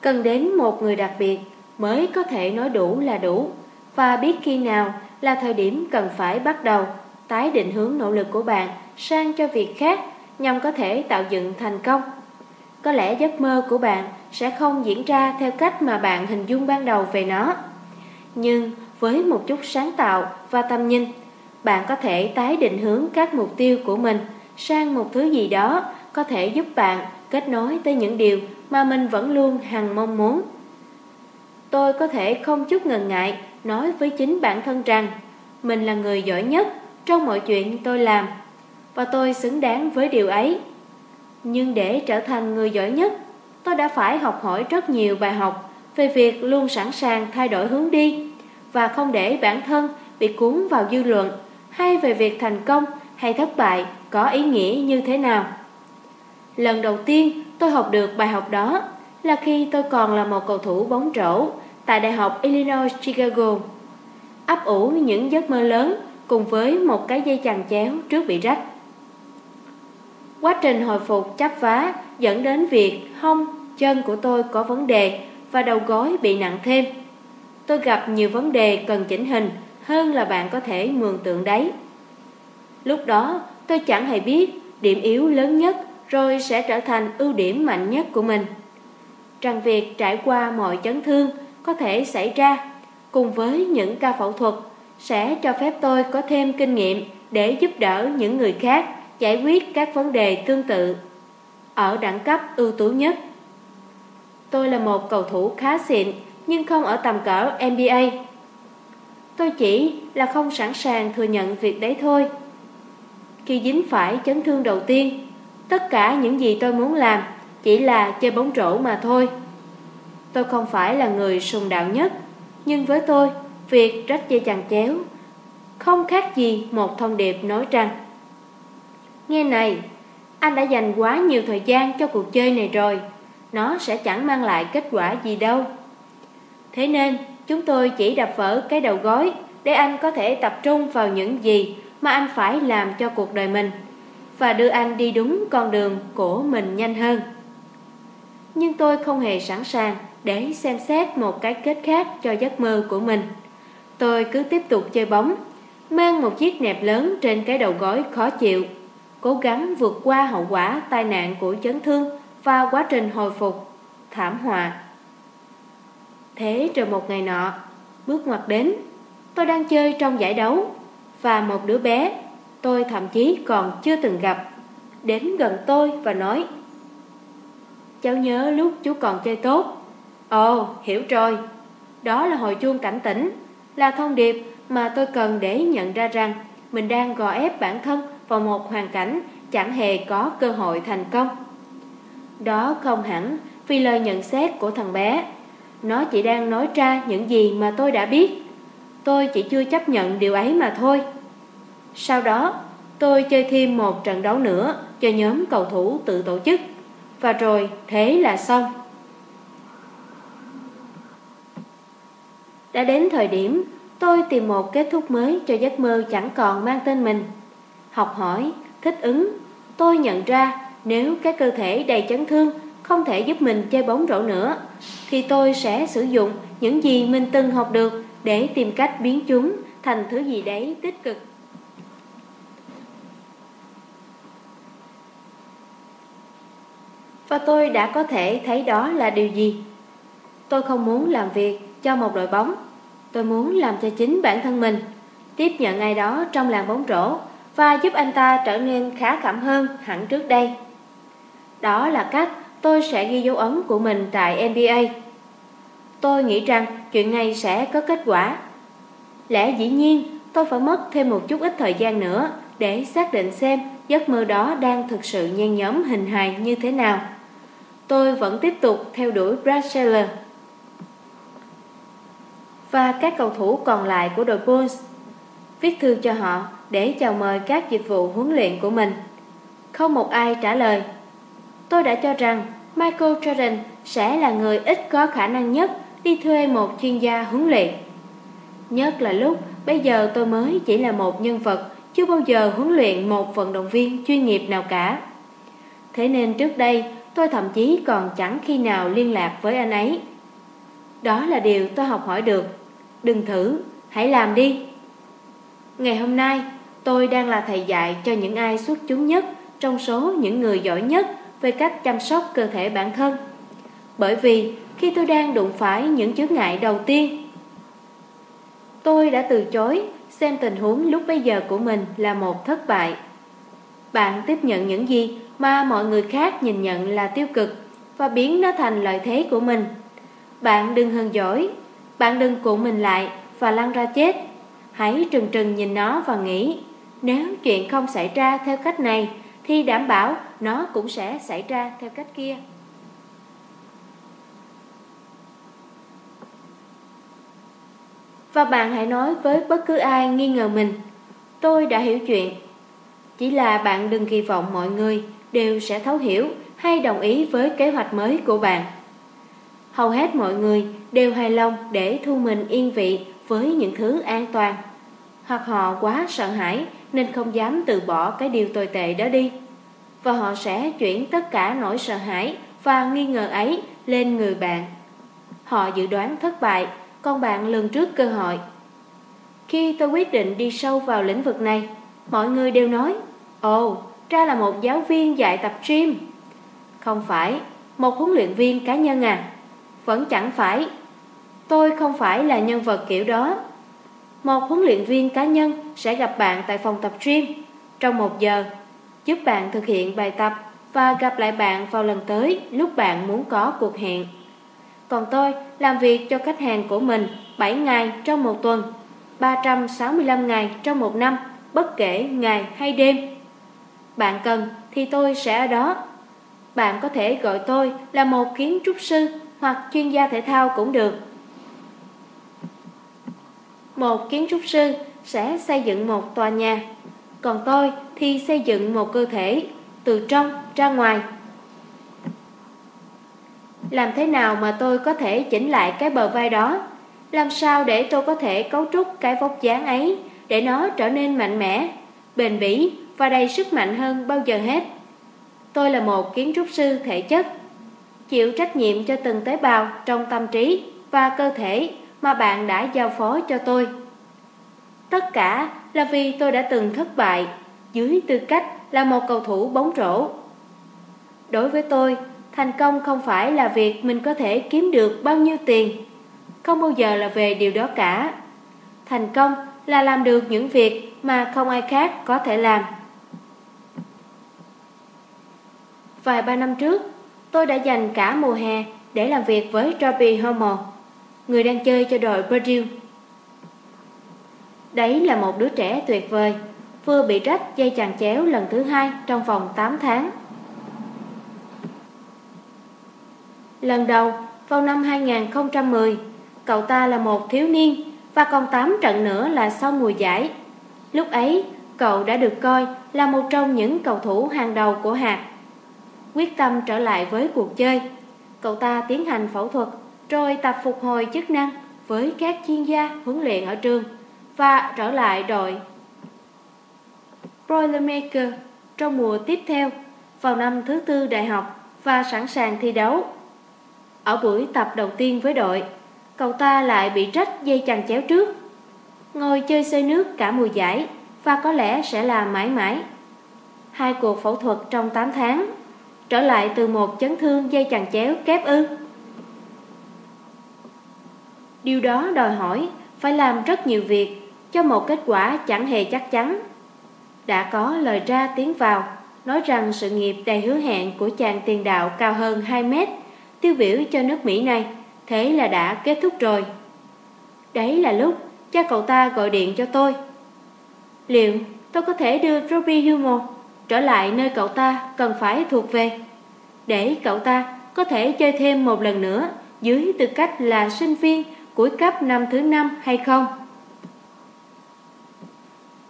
Cần đến một người đặc biệt mới có thể nói đủ là đủ và biết khi nào là thời điểm cần phải bắt đầu tái định hướng nỗ lực của bạn sang cho việc khác nhằm có thể tạo dựng thành công. Có lẽ giấc mơ của bạn sẽ không diễn ra theo cách mà bạn hình dung ban đầu về nó. Nhưng với một chút sáng tạo và tâm nhìn, bạn có thể tái định hướng các mục tiêu của mình sang một thứ gì đó có thể giúp bạn kết nối tới những điều mà mình vẫn luôn hằng mong muốn. Tôi có thể không chút ngần ngại nói với chính bản thân rằng mình là người giỏi nhất trong mọi chuyện tôi làm và tôi xứng đáng với điều ấy. Nhưng để trở thành người giỏi nhất, tôi đã phải học hỏi rất nhiều bài học về việc luôn sẵn sàng thay đổi hướng đi và không để bản thân bị cuốn vào dư luận hay về việc thành công hay thất bại có ý nghĩa như thế nào. Lần đầu tiên tôi học được bài học đó là khi tôi còn là một cầu thủ bóng rổ tại Đại học Illinois Chicago. Ấp ủ những giấc mơ lớn cùng với một cái dây chằng chéo trước bị rách. Quá trình hồi phục chấp phá dẫn đến việc hông, chân của tôi có vấn đề và đầu gối bị nặng thêm. Tôi gặp nhiều vấn đề cần chỉnh hình hơn là bạn có thể mường tượng đấy. Lúc đó tôi chẳng hề biết điểm yếu lớn nhất rồi sẽ trở thành ưu điểm mạnh nhất của mình. Rằng việc trải qua mọi chấn thương có thể xảy ra cùng với những ca phẫu thuật sẽ cho phép tôi có thêm kinh nghiệm để giúp đỡ những người khác giải quyết các vấn đề tương tự ở đẳng cấp ưu tú nhất. Tôi là một cầu thủ khá xịn nhưng không ở tầm cỡ NBA. Tôi chỉ là không sẵn sàng thừa nhận việc đấy thôi. Khi dính phải chấn thương đầu tiên, tất cả những gì tôi muốn làm chỉ là chơi bóng rổ mà thôi. Tôi không phải là người sùng đạo nhất, nhưng với tôi, việc rách dây chằng chéo không khác gì một thông điệp nói rằng Nghe này, anh đã dành quá nhiều thời gian cho cuộc chơi này rồi, nó sẽ chẳng mang lại kết quả gì đâu. Thế nên, chúng tôi chỉ đập vỡ cái đầu gối để anh có thể tập trung vào những gì mà anh phải làm cho cuộc đời mình và đưa anh đi đúng con đường của mình nhanh hơn. Nhưng tôi không hề sẵn sàng để xem xét một cái kết khác cho giấc mơ của mình. Tôi cứ tiếp tục chơi bóng, mang một chiếc nẹp lớn trên cái đầu gối khó chịu, cố gắng vượt qua hậu quả tai nạn của chấn thương và quá trình hồi phục, thảm họa. Thế rồi một ngày nọ, bước ngoặt đến, tôi đang chơi trong giải đấu và một đứa bé tôi thậm chí còn chưa từng gặp đến gần tôi và nói Cháu nhớ lúc chú còn chơi tốt. Ồ, hiểu rồi. Đó là hồi chuông cảnh tỉnh. Là thông điệp mà tôi cần để nhận ra rằng Mình đang gò ép bản thân vào một hoàn cảnh chẳng hề có cơ hội thành công. Đó không hẳn vì lời nhận xét của thằng bé. Nó chỉ đang nói ra những gì mà tôi đã biết. Tôi chỉ chưa chấp nhận điều ấy mà thôi. Sau đó, tôi chơi thêm một trận đấu nữa cho nhóm cầu thủ tự tổ chức. Và rồi thế là xong. Đã đến thời điểm tôi tìm một kết thúc mới cho giấc mơ chẳng còn mang tên mình. Học hỏi, thích ứng Tôi nhận ra nếu cái cơ thể đầy chấn thương không thể giúp mình chơi bóng rổ nữa Thì tôi sẽ sử dụng những gì mình từng học được để tìm cách biến chúng thành thứ gì đấy tích cực. Và tôi đã có thể thấy đó là điều gì? Tôi không muốn làm việc cho một đội bóng. Tôi muốn làm cho chính bản thân mình. Tiếp nhận ai đó trong làng bóng rổ Và giúp anh ta trở nên khá cảm hơn hẳn trước đây. Đó là cách tôi sẽ ghi dấu ấn của mình tại NBA Tôi nghĩ rằng chuyện này sẽ có kết quả. Lẽ dĩ nhiên, tôi phải mất thêm một chút ít thời gian nữa Để xác định xem giấc mơ đó đang thực sự nhen nhóm hình hài như thế nào. Tôi vẫn tiếp tục theo đuổi Brad Scheller và các cầu thủ còn lại của đội Bulls. Viết thư cho họ để chào mời các dịch vụ huấn luyện của mình. Không một ai trả lời. Tôi đã cho rằng Michael Jordan sẽ là người ít có khả năng nhất đi thuê một chuyên gia huấn luyện. Nhất là lúc bây giờ tôi mới chỉ là một nhân vật, Chưa bao giờ huấn luyện một vận động viên chuyên nghiệp nào cả. Thế nên trước đây, tôi thậm chí còn chẳng khi nào liên lạc với anh ấy. Đó là điều tôi học hỏi được. Đừng thử, hãy làm đi. Ngày hôm nay tôi đang là thầy dạy cho những ai xuất chúng nhất Trong số những người giỏi nhất về cách chăm sóc cơ thể bản thân. Bởi vì khi tôi đang đụng phải những chướng ngại đầu tiên Tôi đã từ chối xem tình huống lúc bây giờ của mình là một thất bại. Bạn tiếp nhận những gì mà mọi người khác nhìn nhận là tiêu cực Và biến nó thành lợi thế của mình. Bạn đừng hờn giỏi bạn đừng cuộn mình lại và lăn ra chết. Hãy trừng trừng nhìn nó và nghĩ, Nếu chuyện không xảy ra theo cách này, Thì đảm bảo nó cũng sẽ xảy ra theo cách kia. Và bạn hãy nói với bất cứ ai nghi ngờ mình, Tôi đã hiểu chuyện. Chỉ là bạn đừng kỳ vọng mọi người đều sẽ thấu hiểu hay đồng ý với kế hoạch mới của bạn. Hầu hết mọi người đều hài lòng để thu mình yên vị với những thứ an toàn Hoặc họ quá sợ hãi nên không dám từ bỏ cái điều tồi tệ đó đi Và họ sẽ chuyển tất cả nỗi sợ hãi và nghi ngờ ấy lên người bạn Họ dự đoán thất bại con bạn lường trước cơ hội. Khi tôi quyết định đi sâu vào lĩnh vực này, mọi người đều nói, Ồ, oh, ra là một giáo viên dạy tập gym. Không phải, một huấn luyện viên cá nhân à? Vẫn chẳng phải. Tôi không phải là nhân vật kiểu đó. một huấn luyện viên cá nhân sẽ gặp bạn tại phòng tập gym trong một giờ, giúp bạn thực hiện bài tập và gặp lại bạn vào lần tới lúc bạn muốn có cuộc hẹn. Còn tôi làm việc cho khách hàng của mình 7 ngày trong một tuần, 365 ngày trong một năm, bất kể ngày hay đêm. Bạn cần thì tôi sẽ ở đó. Bạn có thể gọi tôi là một kiến trúc sư hoặc chuyên gia thể thao cũng được. Một kiến trúc sư sẽ xây dựng một tòa nhà, còn tôi thì xây dựng một cơ thể từ trong ra ngoài. Làm thế nào mà tôi có thể chỉnh lại cái bờ vai đó? Làm sao để tôi có thể cấu trúc cái vóc dáng ấy để nó trở nên mạnh mẽ, bền bỉ và đầy sức mạnh hơn bao giờ hết? Tôi là một kiến trúc sư thể chất, chịu trách nhiệm cho từng tế bào trong tâm trí và cơ thể mà bạn đã giao phó cho tôi. Tất cả là vì tôi đã từng thất bại dưới tư cách là một cầu thủ bóng rổ. Đối với tôi, thành công không phải là việc mình có thể kiếm được bao nhiêu tiền. Không bao giờ là về điều đó cả. Thành công là làm được những việc mà không ai khác có thể làm. Vài ba năm trước, tôi đã dành cả mùa hè để làm việc với Robbie Homer, người đang chơi cho đội Purdue. Đấy là một đứa trẻ tuyệt vời, vừa bị rách dây chằng chéo lần thứ hai trong vòng 8 tháng. Lần đầu, vào năm 2010, cậu ta là một thiếu niên và còn 8 trận nữa là xong mùa giải. Lúc ấy, cậu đã được coi là một trong những cầu thủ hàng đầu của hạt. Quyết tâm trở lại với cuộc chơi, cậu ta tiến hành phẫu thuật rồi tập phục hồi chức năng với các chuyên gia huấn luyện ở trường và trở lại đội Boilermaker trong mùa tiếp theo vào năm thứ tư đại học và sẵn sàng thi đấu. Ở buổi tập đầu tiên với đội, cậu ta lại bị rách dây chằng chéo trước. Ngồi chơi xơi nước cả mùa giải và có lẽ sẽ là mãi mãi. Hai cuộc phẫu thuật trong 8 tháng, trở lại từ một chấn thương dây chằng chéo kép ư. Điều đó đòi hỏi phải làm rất nhiều việc cho một kết quả chẳng hề chắc chắn. Đã có lời ra tiếng vào, nói rằng sự nghiệp đầy hứa hẹn của chàng tiền đạo cao hơn 2 mét, tiêu biểu cho nước Mỹ này, thế là đã kết thúc rồi. Đấy là lúc cha cậu ta gọi điện cho tôi. Liệu tôi có thể đưa Robbie Humo trở lại nơi cậu ta cần phải thuộc về, để cậu ta có thể chơi thêm một lần nữa dưới tư cách là sinh viên cuối cấp năm thứ năm hay không?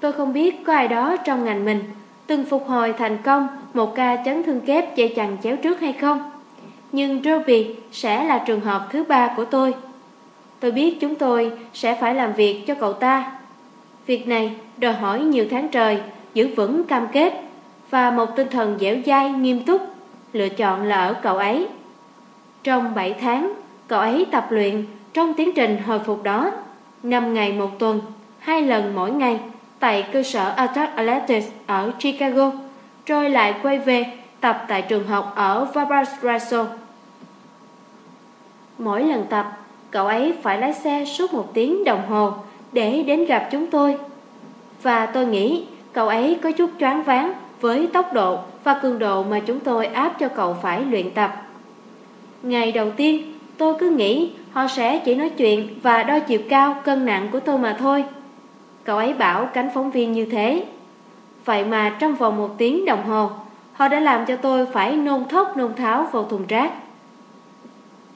Tôi không biết có ai đó trong ngành mình từng phục hồi thành công một ca chấn thương kép dây chằng chéo trước hay không. Nhưng Ruby sẽ là trường hợp thứ ba của tôi. Tôi biết chúng tôi sẽ phải làm việc cho cậu ta. Việc này đòi hỏi nhiều tháng trời, giữ vững cam kết và một tinh thần dẻo dai nghiêm túc, lựa chọn là ở cậu ấy. Trong 7 tháng, cậu ấy tập luyện trong tiến trình hồi phục đó, 5 ngày một tuần, hai lần mỗi ngày tại cơ sở Attack Athletics ở Chicago, rồi lại quay về tập tại trường học ở Valparaiso. Mỗi lần tập, cậu ấy phải lái xe suốt một tiếng đồng hồ để đến gặp chúng tôi. Và tôi nghĩ cậu ấy có chút choáng váng với tốc độ và cường độ mà chúng tôi áp cho cậu phải luyện tập. Ngày đầu tiên, tôi cứ nghĩ họ sẽ chỉ nói chuyện và đo chiều cao, cân nặng của tôi mà thôi. Cậu ấy bảo cánh phóng viên như thế Vậy mà trong vòng một tiếng đồng hồ Họ đã làm cho tôi phải nôn thốc nôn tháo vào thùng rác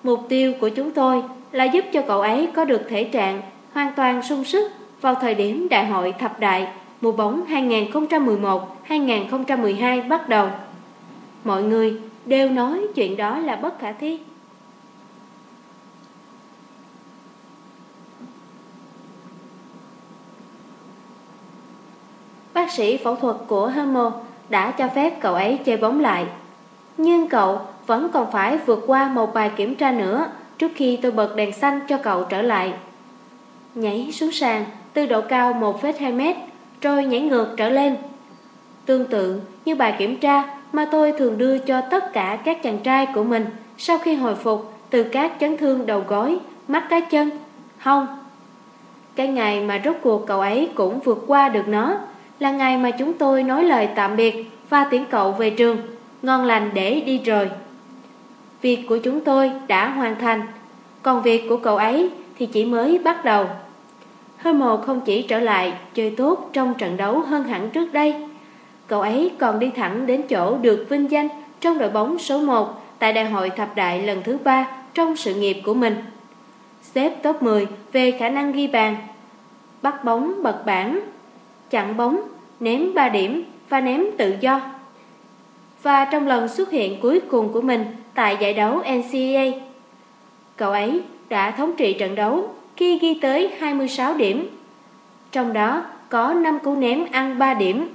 Mục tiêu của chúng tôi là giúp cho cậu ấy có được thể trạng hoàn toàn sung sức vào thời điểm đại hội thập đại mùa bóng 2011-2012 bắt đầu. Mọi người đều nói chuyện đó là bất khả thi. Bác sĩ phẫu thuật của Hermo đã cho phép cậu ấy chơi bóng lại. Nhưng cậu vẫn còn phải vượt qua một bài kiểm tra nữa trước khi tôi bật đèn xanh cho cậu trở lại. Nhảy xuống sàn từ độ cao 1,2 mét rồi nhảy ngược trở lên. Tương tự như bài kiểm tra mà tôi thường đưa cho tất cả các chàng trai của mình sau khi hồi phục từ các chấn thương đầu gối, mắt cá chân, hông. Cái ngày mà rốt cuộc cậu ấy cũng vượt qua được nó là ngày mà chúng tôi nói lời tạm biệt Và tiễn cậu về trường. Ngon lành để đi rồi. Việc của chúng tôi đã hoàn thành. Còn việc của cậu ấy thì chỉ mới bắt đầu. Hermo không chỉ trở lại chơi tốt trong trận đấu hơn hẳn trước đây. Cậu ấy còn đi thẳng đến chỗ được vinh danh trong đội bóng số 1 tại đại hội thập đại lần thứ ba trong sự nghiệp của mình. Xếp top 10 về khả năng ghi bàn, bắt bóng bật bảng, chặn bóng, ném 3 điểm và ném tự do. Và trong lần xuất hiện cuối cùng của mình tại giải đấu NCAA, cậu ấy đã thống trị trận đấu khi ghi tới 26 điểm. Trong đó có 5 cú ném ăn 3 điểm.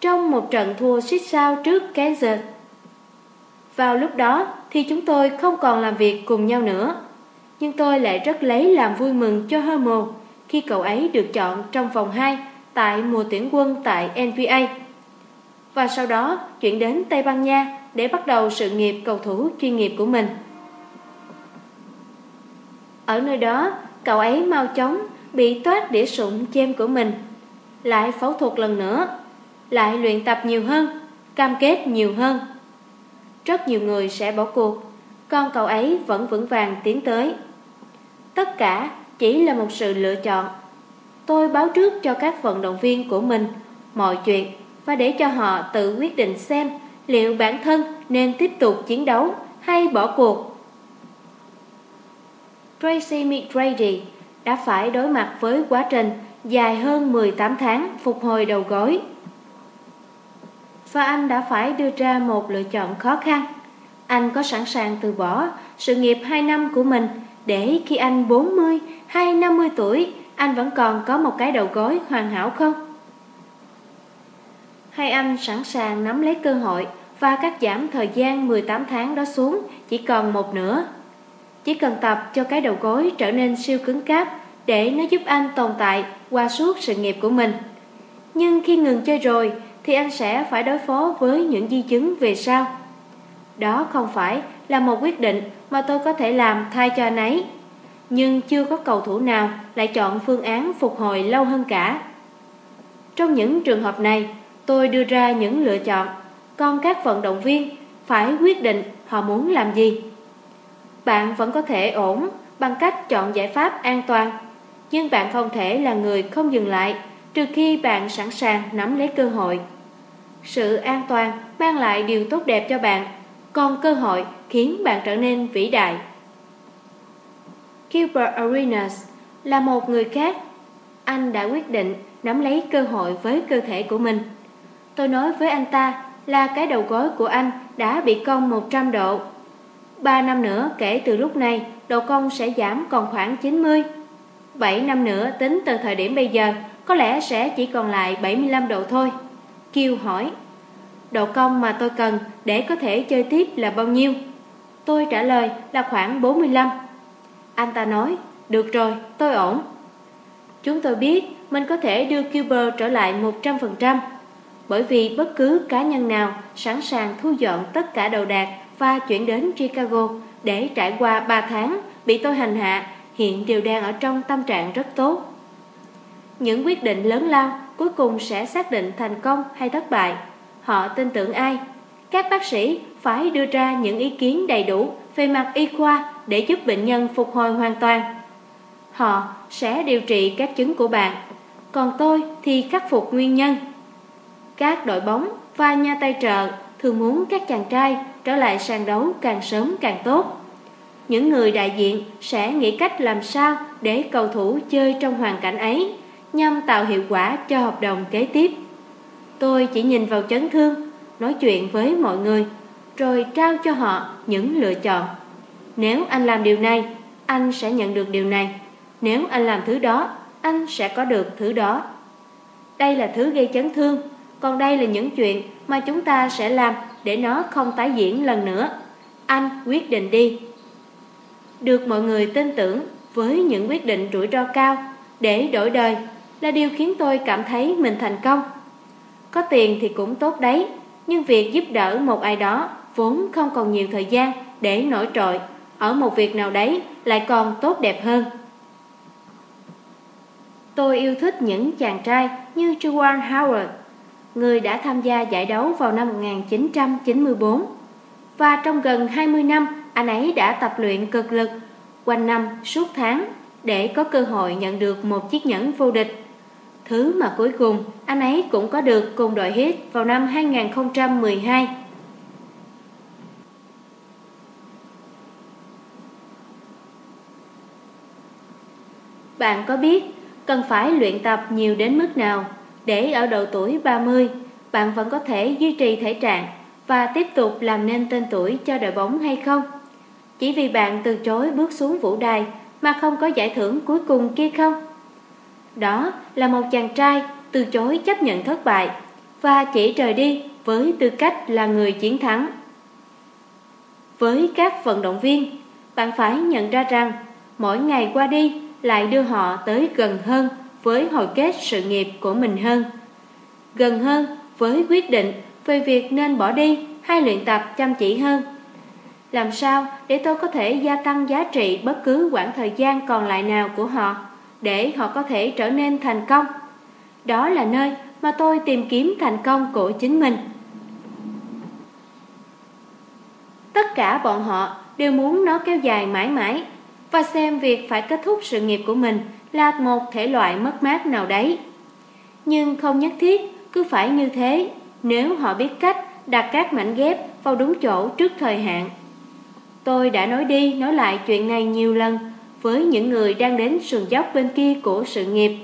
Trong một trận thua suýt sao trước Kansas. Vào lúc đó thì chúng tôi không còn làm việc cùng nhau nữa. Nhưng tôi lại rất lấy làm vui mừng cho Hermo khi cậu ấy được chọn trong vòng 2 tại mùa tuyển quân tại NBA. Và sau đó chuyển đến Tây Ban Nha để bắt đầu sự nghiệp cầu thủ chuyên nghiệp của mình. Ở nơi đó, cậu ấy mau chóng bị toát đĩa sụn chêm của mình. Lại phẫu thuật lần nữa, lại luyện tập nhiều hơn, cam kết nhiều hơn. Rất nhiều người sẽ bỏ cuộc, còn cậu ấy vẫn vững vàng tiến tới. Tất cả chỉ là một sự lựa chọn. Tôi báo trước cho các vận động viên của mình mọi chuyện và để cho họ tự quyết định xem liệu bản thân nên tiếp tục chiến đấu hay bỏ cuộc. Tracy McGrady đã phải đối mặt với quá trình dài hơn 18 tháng phục hồi đầu gối. Và anh đã phải đưa ra một lựa chọn khó khăn. Anh có sẵn sàng từ bỏ sự nghiệp 2 năm của mình để khi anh 40 hay 50 tuổi, anh vẫn còn có một cái đầu gối hoàn hảo không? Hay anh sẵn sàng nắm lấy cơ hội và cắt giảm thời gian 18 tháng đó xuống, chỉ còn một nửa? Chỉ cần tập cho cái đầu gối trở nên siêu cứng cáp để nó giúp anh tồn tại qua suốt sự nghiệp của mình. Nhưng khi ngừng chơi rồi, thì anh sẽ phải đối phó với những di chứng về sau. Đó không phải là một quyết định mà tôi có thể làm thay cho anh ấy. Nhưng chưa có cầu thủ nào lại chọn phương án phục hồi lâu hơn cả. Trong những trường hợp này, tôi đưa ra những lựa chọn, còn các vận động viên phải quyết định họ muốn làm gì bạn vẫn có thể ổn bằng cách chọn giải pháp an toàn. Nhưng bạn không thể là người không dừng lại trừ khi bạn sẵn sàng nắm lấy cơ hội. Sự an toàn mang lại điều tốt đẹp cho bạn, còn cơ hội khiến bạn trở nên vĩ đại. Gilbert Arenas là một người khác. Anh đã quyết định nắm lấy cơ hội với cơ thể của mình. Tôi nói với anh ta là cái đầu gối của anh đã bị cong 100 độ 3 năm nữa kể từ lúc này, độ cong sẽ giảm còn khoảng 90. 7 năm nữa tính từ thời điểm bây giờ, có lẽ sẽ chỉ còn lại 75 độ thôi. Kiều hỏi, độ cong mà tôi cần để có thể chơi tiếp là bao nhiêu? Tôi trả lời là khoảng 45. Anh ta nói, được rồi, tôi ổn. Chúng tôi biết mình có thể đưa Cuber trở lại 100%, bởi vì bất cứ cá nhân nào sẵn sàng thu dọn tất cả đồ đạc và chuyển đến Chicago để trải qua 3 tháng bị tôi hành hạ, hiện đều đang ở trong tâm trạng rất tốt. Những quyết định lớn lao cuối cùng sẽ xác định thành công hay thất bại. Họ tin tưởng ai? Các bác sĩ phải đưa ra những ý kiến đầy đủ về mặt y khoa để giúp bệnh nhân phục hồi hoàn toàn. Họ sẽ điều trị các chứng của bạn, còn tôi thì khắc phục nguyên nhân. Các đội bóng và nhà tài trợ thường muốn các chàng trai trở lại sàn đấu càng sớm càng tốt. Những người đại diện sẽ nghĩ cách làm sao để cầu thủ chơi trong hoàn cảnh ấy nhằm tạo hiệu quả cho hợp đồng kế tiếp. Tôi chỉ nhìn vào chấn thương, nói chuyện với mọi người, rồi trao cho họ những lựa chọn. Nếu anh làm điều này, anh sẽ nhận được điều này. Nếu anh làm thứ đó, anh sẽ có được thứ đó. Đây là thứ gây chấn thương, còn đây là những chuyện mà chúng ta sẽ làm để nó không tái diễn lần nữa. Anh quyết định đi. Được mọi người tin tưởng với những quyết định rủi ro cao để đổi đời là điều khiến tôi cảm thấy mình thành công. Có tiền thì cũng tốt đấy, nhưng việc giúp đỡ một ai đó vốn không còn nhiều thời gian để nổi trội ở một việc nào đấy lại còn tốt đẹp hơn. Tôi yêu thích những chàng trai như Juwan Howard, người đã tham gia giải đấu vào năm 1994. Và trong gần 20 năm, anh ấy đã tập luyện cực lực, quanh năm, suốt tháng, để có cơ hội nhận được một chiếc nhẫn vô địch. Thứ mà cuối cùng anh ấy cũng có được cùng đội hit vào năm 2012. Bạn có biết cần phải luyện tập nhiều đến mức nào để ở độ tuổi 30 bạn vẫn có thể duy trì thể trạng và tiếp tục làm nên tên tuổi cho đội bóng hay không? Chỉ vì bạn từ chối bước xuống vũ đài mà không có giải thưởng cuối cùng kia không? Đó là một chàng trai từ chối chấp nhận thất bại và chỉ rời đi với tư cách là người chiến thắng. Với các vận động viên, bạn phải nhận ra rằng mỗi ngày qua đi lại đưa họ tới gần hơn với hồi kết sự nghiệp của mình hơn. Gần hơn với quyết định về việc nên bỏ đi hay luyện tập chăm chỉ hơn. Làm sao để tôi có thể gia tăng giá trị bất cứ quãng thời gian còn lại nào của họ để họ có thể trở nên thành công? Đó là nơi mà tôi tìm kiếm thành công của chính mình. Tất cả bọn họ đều muốn nó kéo dài mãi mãi và xem việc phải kết thúc sự nghiệp của mình là một thể loại mất mát nào đấy. Nhưng không nhất thiết cứ phải như thế nếu họ biết cách đặt các mảnh ghép vào đúng chỗ trước thời hạn. Tôi đã nói đi nói lại chuyện này nhiều lần với những người đang đến sườn dốc bên kia của sự nghiệp.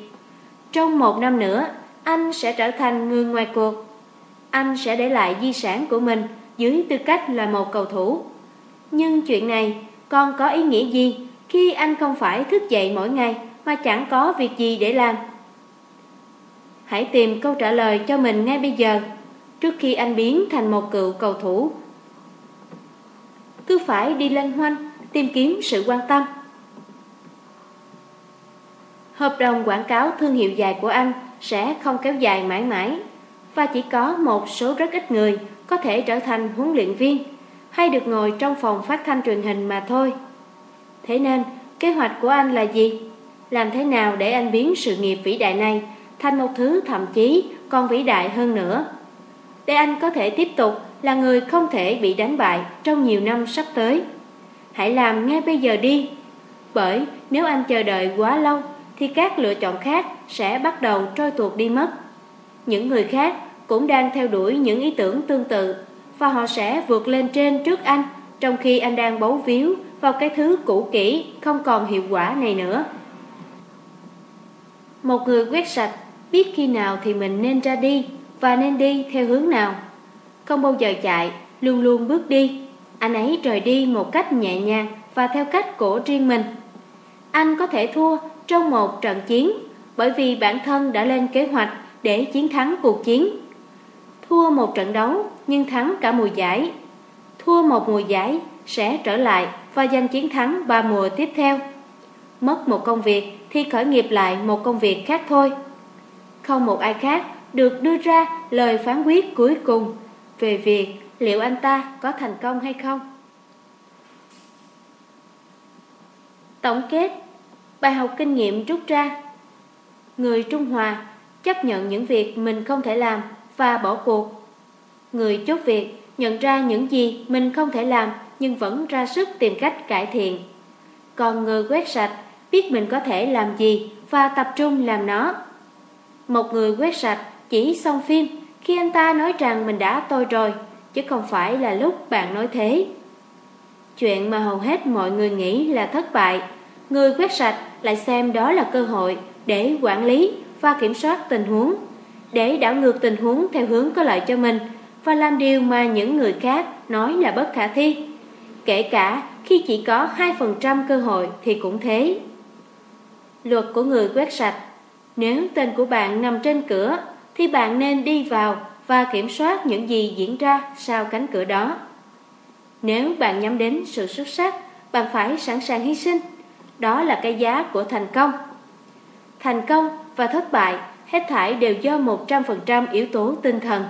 Trong một năm nữa, anh sẽ trở thành người ngoài cuộc. Anh sẽ để lại di sản của mình dưới tư cách là một cầu thủ. Nhưng chuyện này còn có ý nghĩa gì khi anh không phải thức dậy mỗi ngày mà chẳng có việc gì để làm? Hãy tìm câu trả lời cho mình ngay bây giờ, trước khi anh biến thành một cựu cầu thủ. Cứ phải đi lên hoanh, tìm kiếm sự quan tâm. Hợp đồng quảng cáo thương hiệu dài của anh sẽ không kéo dài mãi mãi và chỉ có một số rất ít người có thể trở thành huấn luyện viên hay được ngồi trong phòng phát thanh truyền hình mà thôi. Thế nên, kế hoạch của anh là gì? Làm thế nào để anh biến sự nghiệp vĩ đại này thành một thứ thậm chí còn vĩ đại hơn nữa? Để anh có thể tiếp tục là người không thể bị đánh bại trong nhiều năm sắp tới. Hãy làm ngay bây giờ đi, bởi nếu anh chờ đợi quá lâu thì các lựa chọn khác sẽ bắt đầu trôi tuột đi mất. Những người khác cũng đang theo đuổi những ý tưởng tương tự và họ sẽ vượt lên trên trước anh trong khi anh đang bấu víu vào cái thứ cũ kỹ không còn hiệu quả này nữa. Một người quét sạch biết khi nào thì mình nên ra đi và nên đi theo hướng nào. Không bao giờ chạy, luôn luôn bước đi. Anh ấy rời đi một cách nhẹ nhàng và theo cách của riêng mình. Anh có thể thua trong một trận chiến bởi vì bản thân đã lên kế hoạch để chiến thắng cuộc chiến. Thua một trận đấu nhưng thắng cả mùa giải. Thua một mùa giải sẽ trở lại và giành chiến thắng ba mùa tiếp theo. Mất một công việc thì khởi nghiệp lại một công việc khác thôi. Không một ai khác được đưa ra lời phán quyết cuối cùng về việc liệu anh ta có thành công hay không. Tổng kết Bài học kinh nghiệm rút ra Người Trung Hoa chấp nhận những việc mình không thể làm và bỏ cuộc. Người chốt việc nhận ra những gì mình không thể làm nhưng vẫn ra sức tìm cách cải thiện. Còn người quét sạch biết mình có thể làm gì và tập trung làm nó. Một người quét sạch chỉ xong phim khi anh ta nói rằng mình đã tôi rồi, chứ không phải là lúc bạn nói thế. Chuyện mà hầu hết mọi người nghĩ là thất bại, người quét sạch lại xem đó là cơ hội để quản lý và kiểm soát tình huống, để đảo ngược tình huống theo hướng có lợi cho mình và làm điều mà những người khác nói là bất khả thi. Kể cả khi chỉ có 2% cơ hội thì cũng thế. Luật của người quét sạch Nếu tên của bạn nằm trên cửa thì bạn nên đi vào và kiểm soát những gì diễn ra sau cánh cửa đó. Nếu bạn nhắm đến sự xuất sắc, bạn phải sẵn sàng hy sinh. Đó là cái giá của thành công. Thành công và thất bại hết thảy đều do 100% yếu tố tinh thần.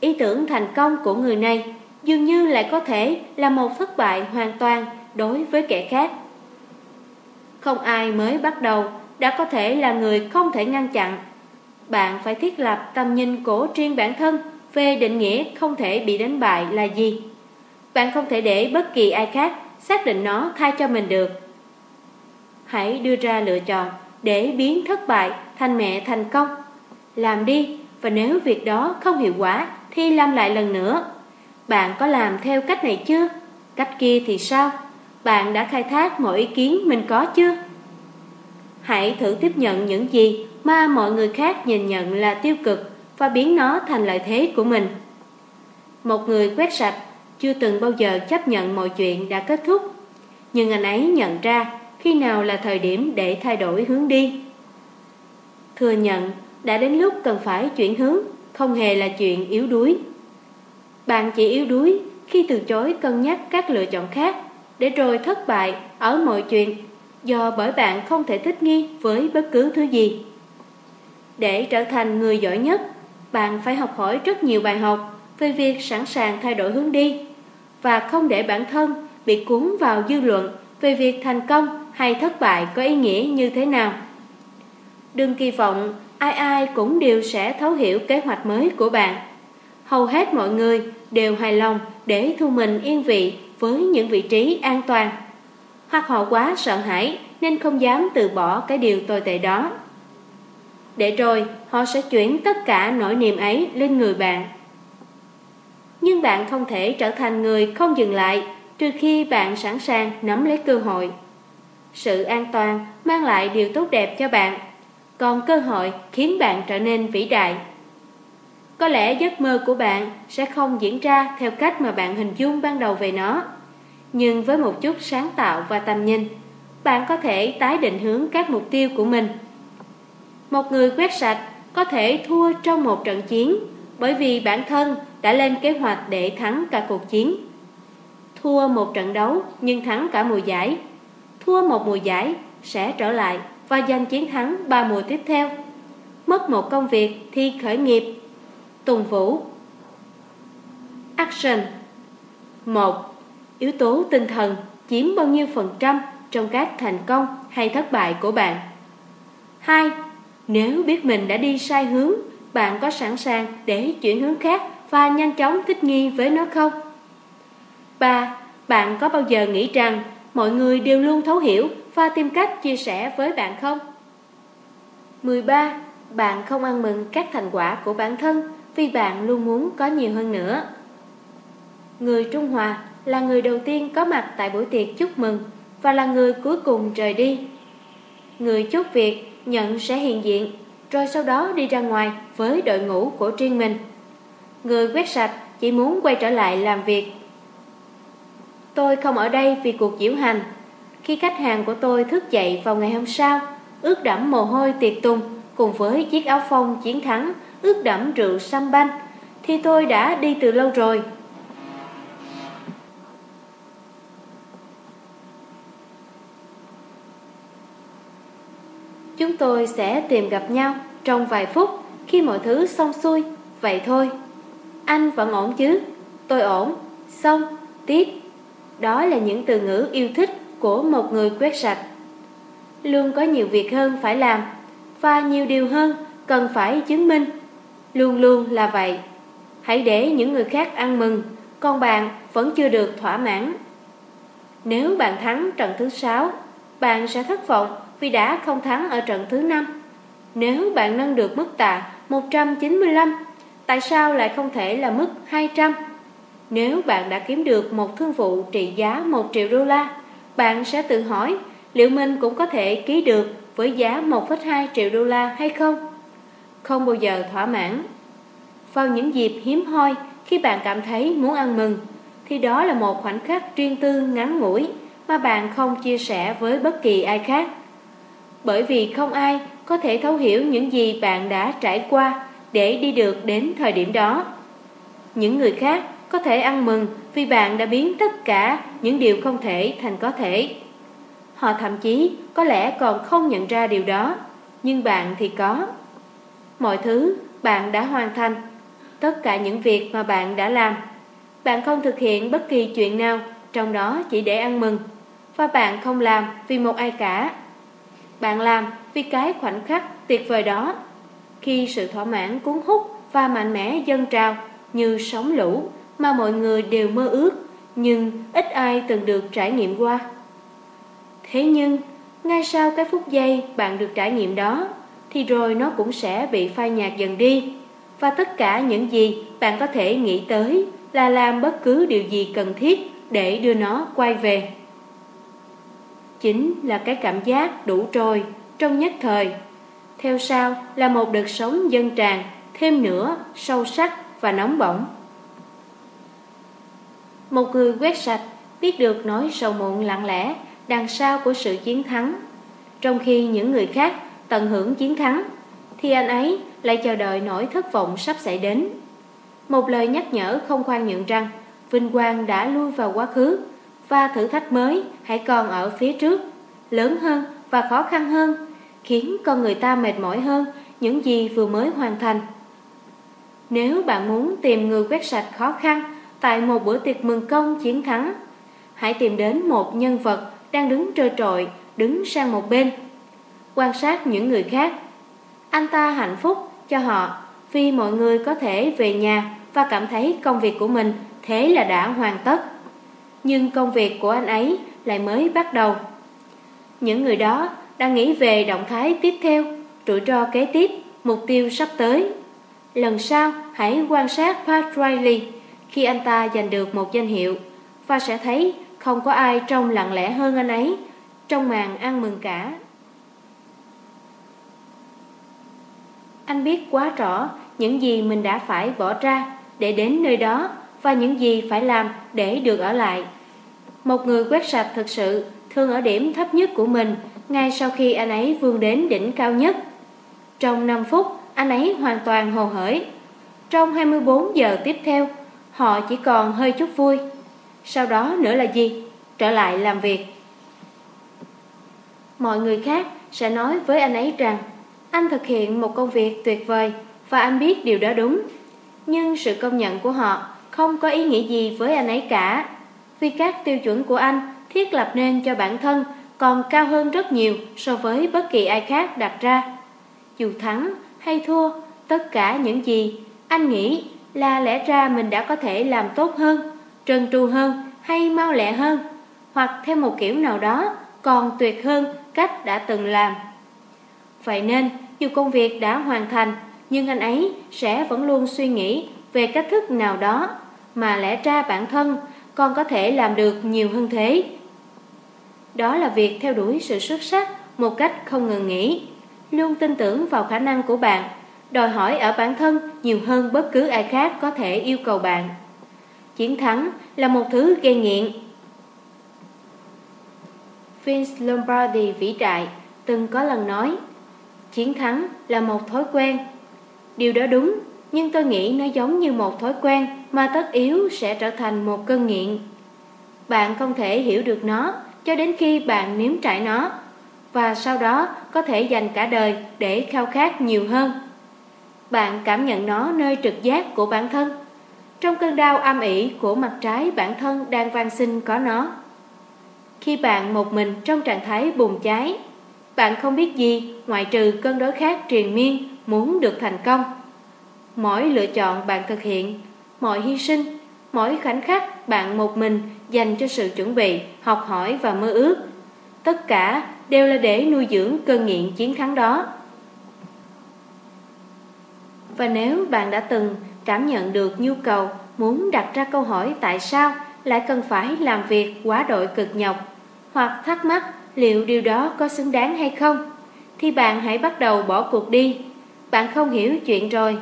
Ý tưởng thành công của người này dường như lại có thể là một thất bại hoàn toàn đối với kẻ khác. Không ai mới bắt đầu đã có thể là người không thể ngăn chặn. Bạn phải thiết lập tầm nhìn của riêng bản thân về định nghĩa không thể bị đánh bại là gì. Bạn không thể để bất kỳ ai khác xác định nó thay cho mình được. Hãy đưa ra lựa chọn để biến thất bại thành mẹ thành công. Làm đi, và nếu việc đó không hiệu quả thì làm lại lần nữa. Bạn có làm theo cách này chưa? Cách kia thì sao? Bạn đã khai thác mọi ý kiến mình có chưa? Hãy thử tiếp nhận những gì mà mọi người khác nhìn nhận là tiêu cực và biến nó thành lợi thế của mình. Một người quét sạch chưa từng bao giờ chấp nhận mọi chuyện đã kết thúc, nhưng anh ấy nhận ra khi nào là thời điểm để thay đổi hướng đi. Thừa nhận đã đến lúc cần phải chuyển hướng, không hề là chuyện yếu đuối. Bạn chỉ yếu đuối khi từ chối cân nhắc các lựa chọn khác, để rồi thất bại ở mọi chuyện do bởi bạn không thể thích nghi với bất cứ thứ gì. Để trở thành người giỏi nhất, bạn phải học hỏi rất nhiều bài học về việc sẵn sàng thay đổi hướng đi và không để bản thân bị cuốn vào dư luận về việc thành công hay thất bại có ý nghĩa như thế nào. Đừng kỳ vọng ai ai cũng đều sẽ thấu hiểu kế hoạch mới của bạn. Hầu hết mọi người đều hài lòng để thu mình yên vị với những vị trí an toàn. Hoặc họ quá sợ hãi nên không dám từ bỏ cái điều tồi tệ đó. Để rồi họ sẽ chuyển tất cả nỗi niềm ấy lên người bạn. Nhưng bạn không thể trở thành người không dừng lại trừ khi bạn sẵn sàng nắm lấy cơ hội. Sự an toàn mang lại điều tốt đẹp cho bạn, còn cơ hội khiến bạn trở nên vĩ đại. Có lẽ giấc mơ của bạn sẽ không diễn ra theo cách mà bạn hình dung ban đầu về nó. Nhưng với một chút sáng tạo và tầm nhìn, bạn có thể tái định hướng các mục tiêu của mình. Một người quét sạch có thể thua trong một trận chiến bởi vì bản thân đã lên kế hoạch để thắng cả cuộc chiến. Thua một trận đấu nhưng thắng cả mùa giải. Thua một mùa giải sẽ trở lại và giành chiến thắng ba mùa tiếp theo. Mất một công việc thì khởi nghiệp. Tôn Vũ Action 1. Yếu tố tinh thần chiếm bao nhiêu phần trăm trong các thành công hay thất bại của bạn? 2. Nếu biết mình đã đi sai hướng, bạn có sẵn sàng để chuyển hướng khác và nhanh chóng thích nghi với nó không? 3. Bạn có bao giờ nghĩ rằng mọi người đều luôn thấu hiểu và tìm cách chia sẻ với bạn không? 13. Bạn không ăn mừng các thành quả của bản thân vì bạn luôn muốn có nhiều hơn nữa. Người Trung Hoa là người đầu tiên có mặt tại buổi tiệc chúc mừng và là người cuối cùng rời đi. Người chốt việc nhận sẽ hiện diện rồi sau đó đi ra ngoài với đội ngũ của riêng mình. Người quét sạch chỉ muốn quay trở lại làm việc. Tôi không ở đây vì cuộc diễu hành. Khi khách hàng của tôi thức dậy vào ngày hôm sau, ướt đẫm mồ hôi tiệc tùng cùng với chiếc áo phông chiến thắng ướt đẫm rượu sâm banh, thì tôi đã đi từ lâu rồi. Chúng tôi sẽ tìm gặp nhau trong vài phút khi mọi thứ xong xuôi, vậy thôi. Anh vẫn ổn chứ? Tôi ổn. Xong, tiếp. Đó là những từ ngữ yêu thích của một người quét sạch. Luôn có nhiều việc hơn phải làm và nhiều điều hơn cần phải chứng minh. Luôn luôn là vậy. Hãy để những người khác ăn mừng, còn bạn vẫn chưa được thỏa mãn. Nếu bạn thắng trận thứ sáu, bạn sẽ thất vọng vì đã không thắng ở trận thứ năm. Nếu bạn nâng được mức tạ 195, tại sao lại không thể là mức 200? Nếu bạn đã kiếm được một thương vụ trị giá 1 triệu đô la, bạn sẽ tự hỏi liệu mình cũng có thể ký được với giá 1,2 triệu đô la hay không? Không bao giờ thỏa mãn. Vào những dịp hiếm hoi khi bạn cảm thấy muốn ăn mừng, thì đó là một khoảnh khắc riêng tư ngắn ngủi mà bạn không chia sẻ với bất kỳ ai khác. Bởi vì không ai có thể thấu hiểu những gì bạn đã trải qua để đi được đến thời điểm đó. Những người khác có thể ăn mừng vì bạn đã biến tất cả những điều không thể thành có thể. Họ thậm chí có lẽ còn không nhận ra điều đó, nhưng bạn thì có. Mọi thứ bạn đã hoàn thành, tất cả những việc mà bạn đã làm. Bạn không thực hiện bất kỳ chuyện nào trong đó chỉ để ăn mừng, và bạn không làm vì một ai cả. bạn làm vì cái khoảnh khắc tuyệt vời đó. Khi sự thỏa mãn cuốn hút và mạnh mẽ dâng trào như sóng lũ mà mọi người đều mơ ước, nhưng ít ai từng được trải nghiệm qua. Thế nhưng, ngay sau cái phút giây bạn được trải nghiệm đó, thì rồi nó cũng sẽ bị phai nhạt dần đi. Và tất cả những gì bạn có thể nghĩ tới là làm bất cứ điều gì cần thiết để đưa nó quay về. Chính là cái cảm giác đủ trôi trong nhất thời. Theo sau là một đợt sống dân tràn, thêm nữa, sâu sắc và nóng bỏng. Một người quét sạch, biết được nói sầu muộn lặng lẽ đằng sau của sự chiến thắng. Trong khi những người khác tận hưởng chiến thắng, thì anh ấy lại chờ đợi nỗi thất vọng sắp xảy đến. Một lời nhắc nhở không khoan nhượng rằng vinh quang đã lui vào quá khứ và thử thách mới hãy còn ở phía trước, lớn hơn và khó khăn hơn, khiến con người ta mệt mỏi hơn những gì vừa mới hoàn thành. Nếu bạn muốn tìm người quét sạch khó khăn tại một bữa tiệc mừng công chiến thắng, hãy tìm đến một nhân vật đang đứng trơ trội, đứng sang một bên. Quan sát những người khác. Anh ta hạnh phúc cho họ vì mọi người có thể về nhà và cảm thấy công việc của mình thế là đã hoàn tất. Nhưng công việc của anh ấy lại mới bắt đầu. Những người đó đang nghĩ về động thái tiếp theo, rủi ro kế tiếp, mục tiêu sắp tới. Lần sau, hãy quan sát Pat Riley khi anh ta giành được một danh hiệu và sẽ thấy không có ai trông lặng lẽ hơn anh ấy trong màn ăn mừng cả. Anh biết quá rõ những gì mình đã phải bỏ ra để đến nơi đó và những gì phải làm để được ở lại. Một người quét sạch thực sự thường ở điểm thấp nhất của mình ngay sau khi anh ấy vươn đến đỉnh cao nhất. Trong 5 phút, anh ấy hoàn toàn hồ hởi. Trong 24 giờ tiếp theo, họ chỉ còn hơi chút vui. Sau đó nữa là gì? Trở lại làm việc. Mọi người khác sẽ nói với anh ấy rằng anh thực hiện một công việc tuyệt vời và anh biết điều đó đúng. Nhưng sự công nhận của họ không có ý nghĩa gì với anh ấy cả. Vì các tiêu chuẩn của anh thiết lập nên cho bản thân còn cao hơn rất nhiều so với bất kỳ ai khác đặt ra. Dù thắng hay thua, tất cả những gì anh nghĩ là lẽ ra mình đã có thể làm tốt hơn, trơn tru hơn hay mau lẹ hơn, hoặc theo một kiểu nào đó còn tuyệt hơn cách đã từng làm. Vậy nên, dù công việc đã hoàn thành, nhưng anh ấy sẽ vẫn luôn suy nghĩ về cách thức nào đó mà lẽ ra bản thân còn có thể làm được nhiều hơn thế. Đó là việc theo đuổi sự xuất sắc một cách không ngừng nghỉ, luôn tin tưởng vào khả năng của bạn, đòi hỏi ở bản thân nhiều hơn bất cứ ai khác có thể yêu cầu bạn. Chiến thắng là một thứ gây nghiện. Vince Lombardi vĩ đại từng có lần nói, chiến thắng là một thói quen. Điều đó đúng, nhưng tôi nghĩ nó giống như một thói quen mà tất yếu sẽ trở thành một cơn nghiện. Bạn không thể hiểu được nó cho đến khi bạn nếm trải nó, và sau đó có thể dành cả đời để khao khát nhiều hơn. Bạn cảm nhận nó nơi trực giác của bản thân. Trong cơn đau âm ỉ của mặt trái bản thân đang van xin có nó. Khi bạn một mình trong trạng thái bùng cháy, bạn không biết gì ngoại trừ cơn đối khát triền miên muốn được thành công. Mỗi lựa chọn bạn thực hiện, mọi hy sinh, mỗi khoảnh khắc bạn một mình dành cho sự chuẩn bị, học hỏi và mơ ước. Tất cả đều là để nuôi dưỡng cơn nghiện chiến thắng đó. Và nếu bạn đã từng cảm nhận được nhu cầu muốn đặt ra câu hỏi tại sao lại cần phải làm việc quá đội cực nhọc, hoặc thắc mắc liệu điều đó có xứng đáng hay không, thì bạn hãy bắt đầu bỏ cuộc đi. Bạn không hiểu chuyện rồi.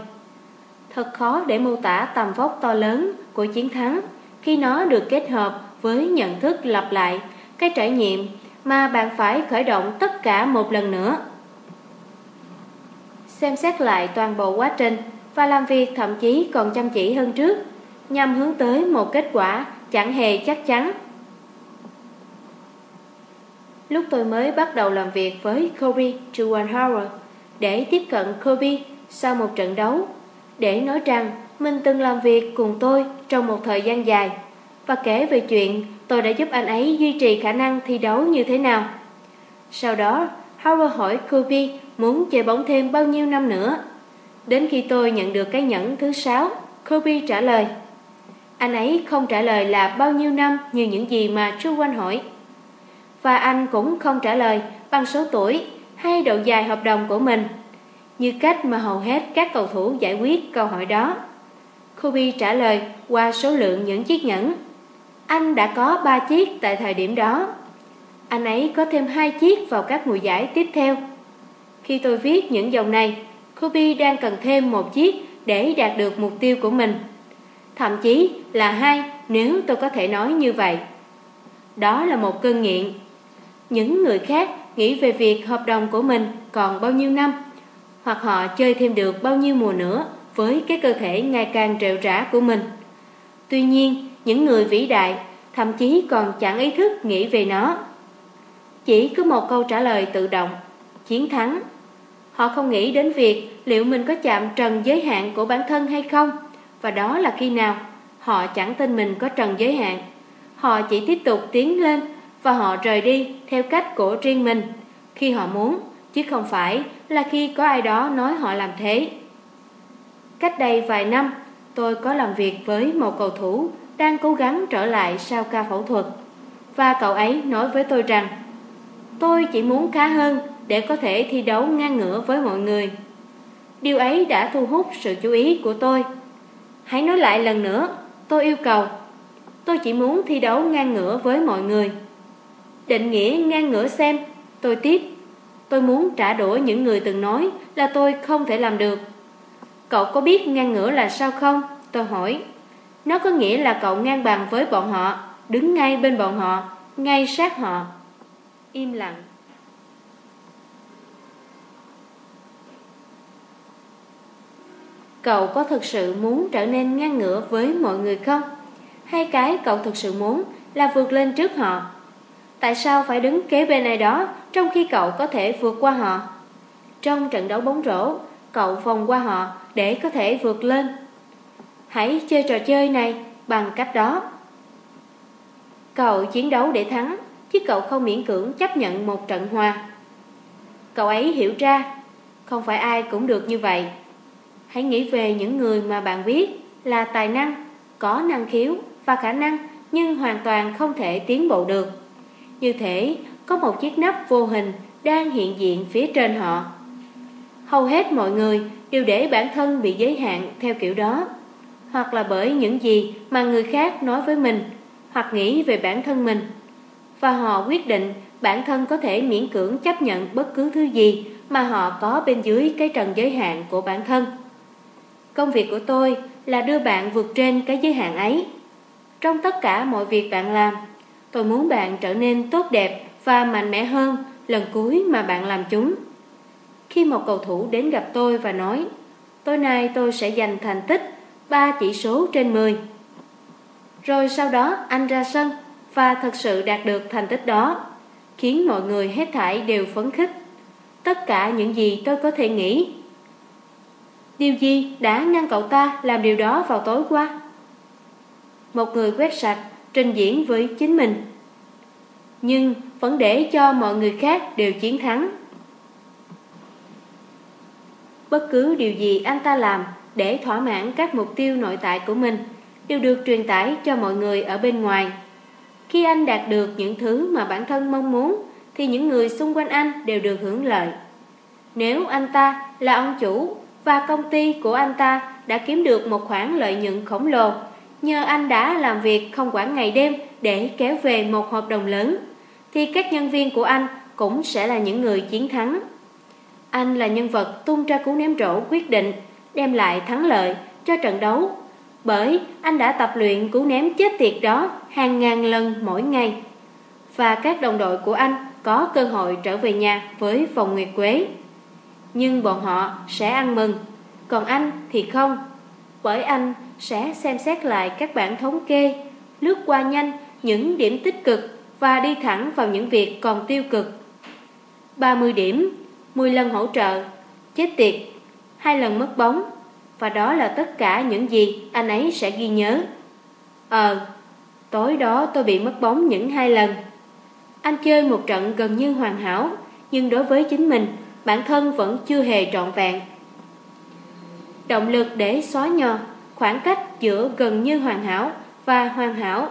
Thật khó để mô tả tầm vóc to lớn của chiến thắng khi nó được kết hợp với nhận thức lặp lại cái trải nghiệm mà bạn phải khởi động tất cả một lần nữa. Xem xét lại toàn bộ quá trình và làm việc thậm chí còn chăm chỉ hơn trước, nhằm hướng tới một kết quả chẳng hề chắc chắn. Lúc tôi mới bắt đầu làm việc với Kobe Juwanhara để tiếp cận Kobe sau một trận đấu, để nói rằng mình từng làm việc cùng tôi trong một thời gian dài và kể về chuyện tôi đã giúp anh ấy duy trì khả năng thi đấu như thế nào. Sau đó, Howard hỏi Kobe muốn chơi bóng thêm bao nhiêu năm nữa. Đến khi tôi nhận được cái nhẫn thứ sáu, Kobe trả lời. Anh ấy không trả lời là bao nhiêu năm như những gì mà Chu hỏi. Và anh cũng không trả lời bằng số tuổi hay độ dài hợp đồng của mình, như cách mà hầu hết các cầu thủ giải quyết câu hỏi đó. Kobe trả lời qua số lượng những chiếc nhẫn. Anh đã có 3 chiếc tại thời điểm đó. Anh ấy có thêm hai chiếc vào các mùa giải tiếp theo. Khi tôi viết những dòng này, Kobe đang cần thêm một chiếc để đạt được mục tiêu của mình. Thậm chí là hai nếu tôi có thể nói như vậy. Đó là một cơn nghiện. Những người khác nghĩ về việc hợp đồng của mình còn bao nhiêu năm, hoặc họ chơi thêm được bao nhiêu mùa nữa với cái cơ thể ngày càng trệu rã của mình. Tuy nhiên, những người vĩ đại thậm chí còn chẳng ý thức nghĩ về nó. Chỉ có một câu trả lời tự động, chiến thắng. Họ không nghĩ đến việc liệu mình có chạm trần giới hạn của bản thân hay không, và đó là khi nào. Họ chẳng tin mình có trần giới hạn. Họ chỉ tiếp tục tiến lên và họ rời đi theo cách của riêng mình khi họ muốn, chứ không phải là khi có ai đó nói họ làm thế. Cách đây vài năm, tôi có làm việc với một cầu thủ đang cố gắng trở lại sau ca phẫu thuật. Và cậu ấy nói với tôi rằng, tôi chỉ muốn khá hơn để có thể thi đấu ngang ngửa với mọi người. Điều ấy đã thu hút sự chú ý của tôi. Hãy nói lại lần nữa, tôi yêu cầu. Tôi chỉ muốn thi đấu ngang ngửa với mọi người. Định nghĩa ngang ngửa xem, tôi tiếp. Tôi muốn trả đũa những người từng nói là tôi không thể làm được. Cậu có biết ngang ngửa là sao không? Tôi hỏi. Nó có nghĩa là cậu ngang bằng với bọn họ, đứng ngay bên bọn họ, ngay sát họ. Im lặng. Cậu có thực sự muốn trở nên ngang ngửa với mọi người không? Hay cái cậu thực sự muốn là vượt lên trước họ? Tại sao phải đứng kế bên ai đó trong khi cậu có thể vượt qua họ? Trong trận đấu bóng rổ, cậu vòng qua họ để có thể vượt lên. Hãy chơi trò chơi này bằng cách đó. Cậu chiến đấu để thắng, chứ cậu không miễn cưỡng chấp nhận một trận hòa. Cậu ấy hiểu ra, không phải ai cũng được như vậy. Hãy nghĩ về những người mà bạn biết là tài năng, có năng khiếu và khả năng nhưng hoàn toàn không thể tiến bộ được. Như thế có một chiếc nắp vô hình đang hiện diện phía trên họ. Hầu hết mọi người đều để bản thân bị giới hạn theo kiểu đó, hoặc là bởi những gì mà người khác nói với mình, hoặc nghĩ về bản thân mình. Và họ quyết định bản thân có thể miễn cưỡng chấp nhận bất cứ thứ gì mà họ có bên dưới cái trần giới hạn của bản thân. Công việc của tôi là đưa bạn vượt trên cái giới hạn ấy. Trong tất cả mọi việc bạn làm, tôi muốn bạn trở nên tốt đẹp và mạnh mẽ hơn lần cuối mà bạn làm chúng. Khi một cầu thủ đến gặp tôi và nói, Tối nay tôi sẽ giành thành tích 3 chỉ số trên 10 Rồi sau đó anh ra sân Và thật sự đạt được thành tích đó, Khiến mọi người hết thảy đều phấn khích Tất cả những gì tôi có thể nghĩ Điều gì đã ngăn cậu ta làm điều đó vào tối qua? Một người quét sạch Trình diễn với chính mình Nhưng vẫn để cho mọi người khác đều chiến thắng Bất cứ điều gì anh ta làm để thỏa mãn các mục tiêu nội tại của mình đều được truyền tải cho mọi người ở bên ngoài. Khi anh đạt được những thứ mà bản thân mong muốn, thì những người xung quanh anh đều được hưởng lợi. Nếu anh ta là ông chủ và công ty của anh ta đã kiếm được một khoản lợi nhuận khổng lồ nhờ anh đã làm việc không quản ngày đêm để kéo về một hợp đồng lớn thì các nhân viên của anh cũng sẽ là những người chiến thắng. Anh là nhân vật tung ra cú ném rổ quyết định đem lại thắng lợi cho trận đấu bởi anh đã tập luyện cú ném chết tiệt đó hàng ngàn lần mỗi ngày. Và các đồng đội của anh có cơ hội trở về nhà với vòng nguyệt quế. Nhưng bọn họ sẽ ăn mừng, còn anh thì không. Bởi anh sẽ xem xét lại các bản thống kê, lướt qua nhanh những điểm tích cực và đi thẳng vào những việc còn tiêu cực. 30 điểm 10 lần hỗ trợ, chết tiệt, hai lần mất bóng, và đó là tất cả những gì anh ấy sẽ ghi nhớ. Ờ, tối đó tôi bị mất bóng những hai lần. Anh chơi một trận gần như hoàn hảo, nhưng đối với chính mình, bản thân vẫn chưa hề trọn vẹn. Động lực để xóa nhòa, khoảng cách giữa gần như hoàn hảo và hoàn hảo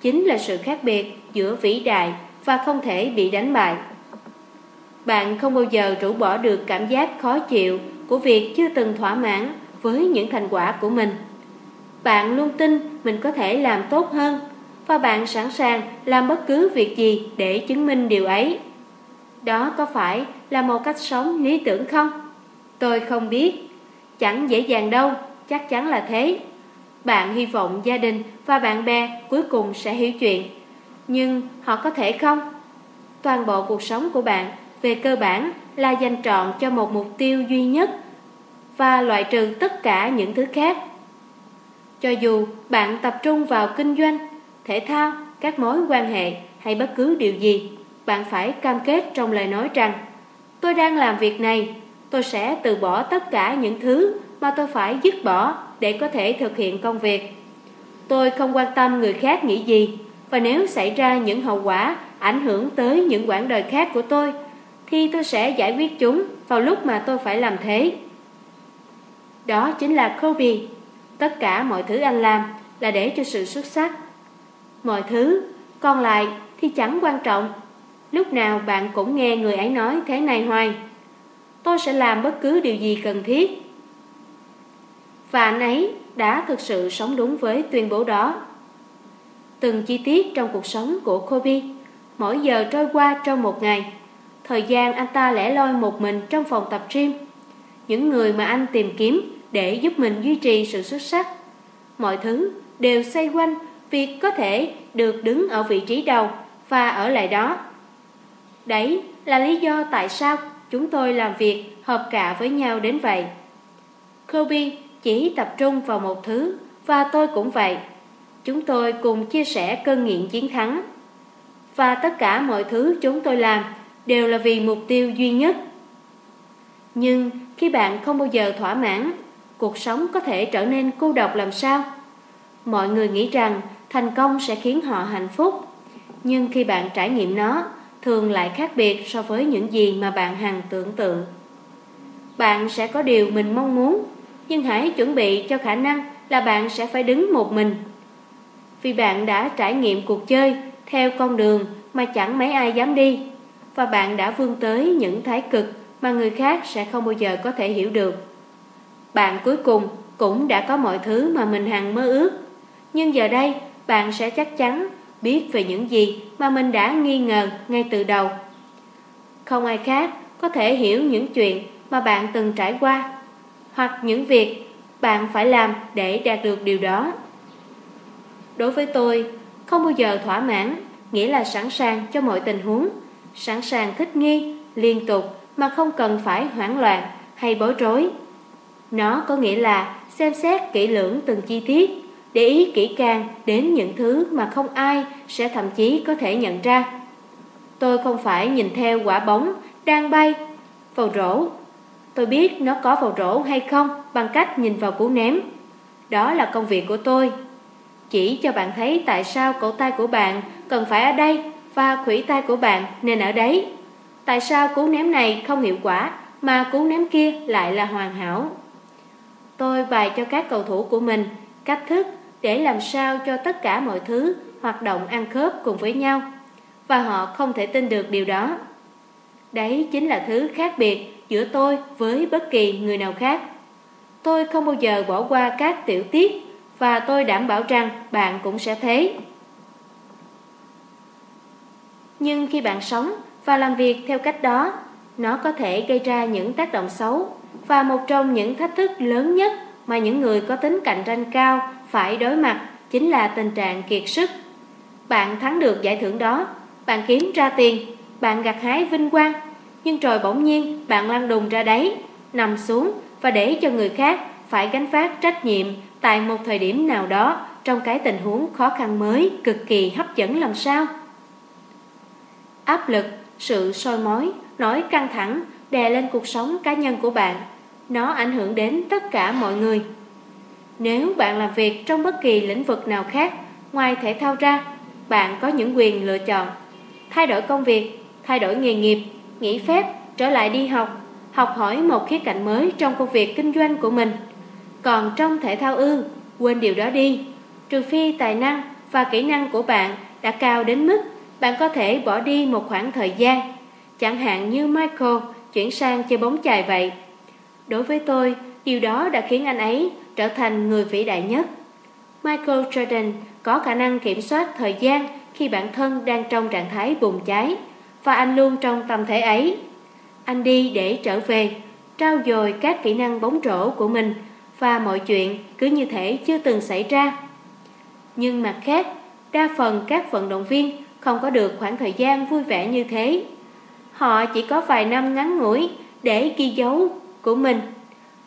chính là sự khác biệt giữa vĩ đại và không thể bị đánh bại. Bạn không bao giờ rũ bỏ được cảm giác khó chịu của việc chưa từng thỏa mãn với những thành quả của mình. Bạn luôn tin mình có thể làm tốt hơn và bạn sẵn sàng làm bất cứ việc gì để chứng minh điều ấy. Đó có phải là một cách sống lý tưởng không? Tôi không biết. Chẳng dễ dàng đâu, chắc chắn là thế. Bạn hy vọng gia đình và bạn bè cuối cùng sẽ hiểu chuyện. Nhưng họ có thể không? Toàn bộ cuộc sống của bạn về cơ bản là dành trọn cho một mục tiêu duy nhất và loại trừ tất cả những thứ khác. Cho dù bạn tập trung vào kinh doanh, thể thao, các mối quan hệ hay bất cứ điều gì, bạn phải cam kết trong lời nói rằng Tôi đang làm việc này, tôi sẽ từ bỏ tất cả những thứ mà tôi phải dứt bỏ để có thể thực hiện công việc. Tôi không quan tâm người khác nghĩ gì, và nếu xảy ra những hậu quả ảnh hưởng tới những quãng đời khác của tôi, thì tôi sẽ giải quyết chúng vào lúc mà tôi phải làm thế. Đó chính là Kobe. Tất cả mọi thứ anh làm là để cho sự xuất sắc. Mọi thứ, còn lại thì chẳng quan trọng. Lúc nào bạn cũng nghe người ấy nói thế này hoài. Tôi sẽ làm bất cứ điều gì cần thiết. Và anh ấy đã thực sự sống đúng với tuyên bố đó. Từng chi tiết trong cuộc sống của Kobe, mỗi giờ trôi qua trong một ngày. Thời gian anh ta lẻ loi một mình trong phòng tập gym. Những người mà anh tìm kiếm để giúp mình duy trì sự xuất sắc. Mọi thứ đều xoay quanh việc có thể được đứng ở vị trí đầu và ở lại đó. Đấy là lý do tại sao chúng tôi làm việc hợp cả với nhau đến vậy. Kobe chỉ tập trung vào một thứ và tôi cũng vậy. Chúng tôi cùng chia sẻ cơn nghiện chiến thắng. Và tất cả mọi thứ chúng tôi làm đều là vì mục tiêu duy nhất. Nhưng khi bạn không bao giờ thỏa mãn cuộc sống có thể trở nên cô độc làm sao? Mọi người nghĩ rằng thành công sẽ khiến họ hạnh phúc, nhưng khi bạn trải nghiệm nó, thường lại khác biệt so với những gì mà bạn hằng tưởng tượng. Bạn sẽ có điều mình mong muốn, nhưng hãy chuẩn bị cho khả năng là bạn sẽ phải đứng một mình. Vì bạn đã trải nghiệm cuộc chơi theo con đường mà chẳng mấy ai dám đi, và bạn đã vươn tới những thái cực mà người khác sẽ không bao giờ có thể hiểu được. Bạn cuối cùng cũng đã có mọi thứ mà mình hằng mơ ước. Nhưng giờ đây, bạn sẽ chắc chắn biết về những gì mà mình đã nghi ngờ ngay từ đầu. Không ai khác có thể hiểu những chuyện mà bạn từng trải qua, hoặc những việc bạn phải làm để đạt được điều đó. Đối với tôi, không bao giờ thỏa mãn nghĩa là sẵn sàng cho mọi tình huống, sẵn sàng thích nghi, liên tục mà không cần phải hoảng loạn hay bối rối. Nó có nghĩa là xem xét kỹ lưỡng từng chi tiết, để ý kỹ càng đến những thứ mà không ai sẽ thậm chí có thể nhận ra. Tôi không phải nhìn theo quả bóng đang bay vào rổ. Tôi biết nó có vào rổ hay không bằng cách nhìn vào cú ném. Đó là công việc của tôi. Chỉ cho bạn thấy tại sao cổ tay của bạn cần phải ở đây và khủy tay của bạn nên ở đấy. Tại sao cú ném này không hiệu quả mà cú ném kia lại là hoàn hảo. Tôi bày cho các cầu thủ của mình cách thức để làm sao cho tất cả mọi thứ hoạt động ăn khớp cùng với nhau và họ không thể tin được điều đó. Đấy chính là thứ khác biệt giữa tôi với bất kỳ người nào khác. Tôi không bao giờ bỏ qua các tiểu tiết và tôi đảm bảo rằng bạn cũng sẽ thế. Nhưng khi bạn sống và làm việc theo cách đó, nó có thể gây ra những tác động xấu và một trong những thách thức lớn nhất mà những người có tính cạnh tranh cao phải đối mặt chính là tình trạng kiệt sức. Bạn thắng được giải thưởng đó, bạn kiếm ra tiền, bạn gặt hái vinh quang, nhưng rồi bỗng nhiên bạn lăn đùng ra đấy, nằm xuống và để cho người khác phải gánh phát trách nhiệm tại một thời điểm nào đó trong cái tình huống khó khăn mới cực kỳ hấp dẫn làm sao. Áp lực, sự soi mói, nỗi căng thẳng đè lên cuộc sống cá nhân của bạn. Nó ảnh hưởng đến tất cả mọi người. Nếu bạn làm việc trong bất kỳ lĩnh vực nào khác ngoài thể thao ra, bạn có những quyền lựa chọn. Thay đổi công việc, thay đổi nghề nghiệp, nghỉ phép, trở lại đi học, học hỏi một khía cạnh mới trong công việc kinh doanh của mình. Còn trong thể thao ư, quên điều đó đi. Trừ phi tài năng và kỹ năng của bạn đã cao đến mức bạn có thể bỏ đi một khoảng thời gian, chẳng hạn như Michael chuyển sang chơi bóng chày vậy. Đối với tôi, điều đó đã khiến anh ấy trở thành người vĩ đại nhất. Michael Jordan có khả năng kiểm soát thời gian khi bản thân đang trong trạng thái bùng cháy, và anh luôn trong tâm thế ấy. Anh đi để trở về, trao dồi các kỹ năng bóng rổ của mình và mọi chuyện cứ như thể chưa từng xảy ra. Nhưng mặt khác, đa phần các vận động viên không có được khoảng thời gian vui vẻ như thế. Họ chỉ có vài năm ngắn ngủi để ghi dấu của mình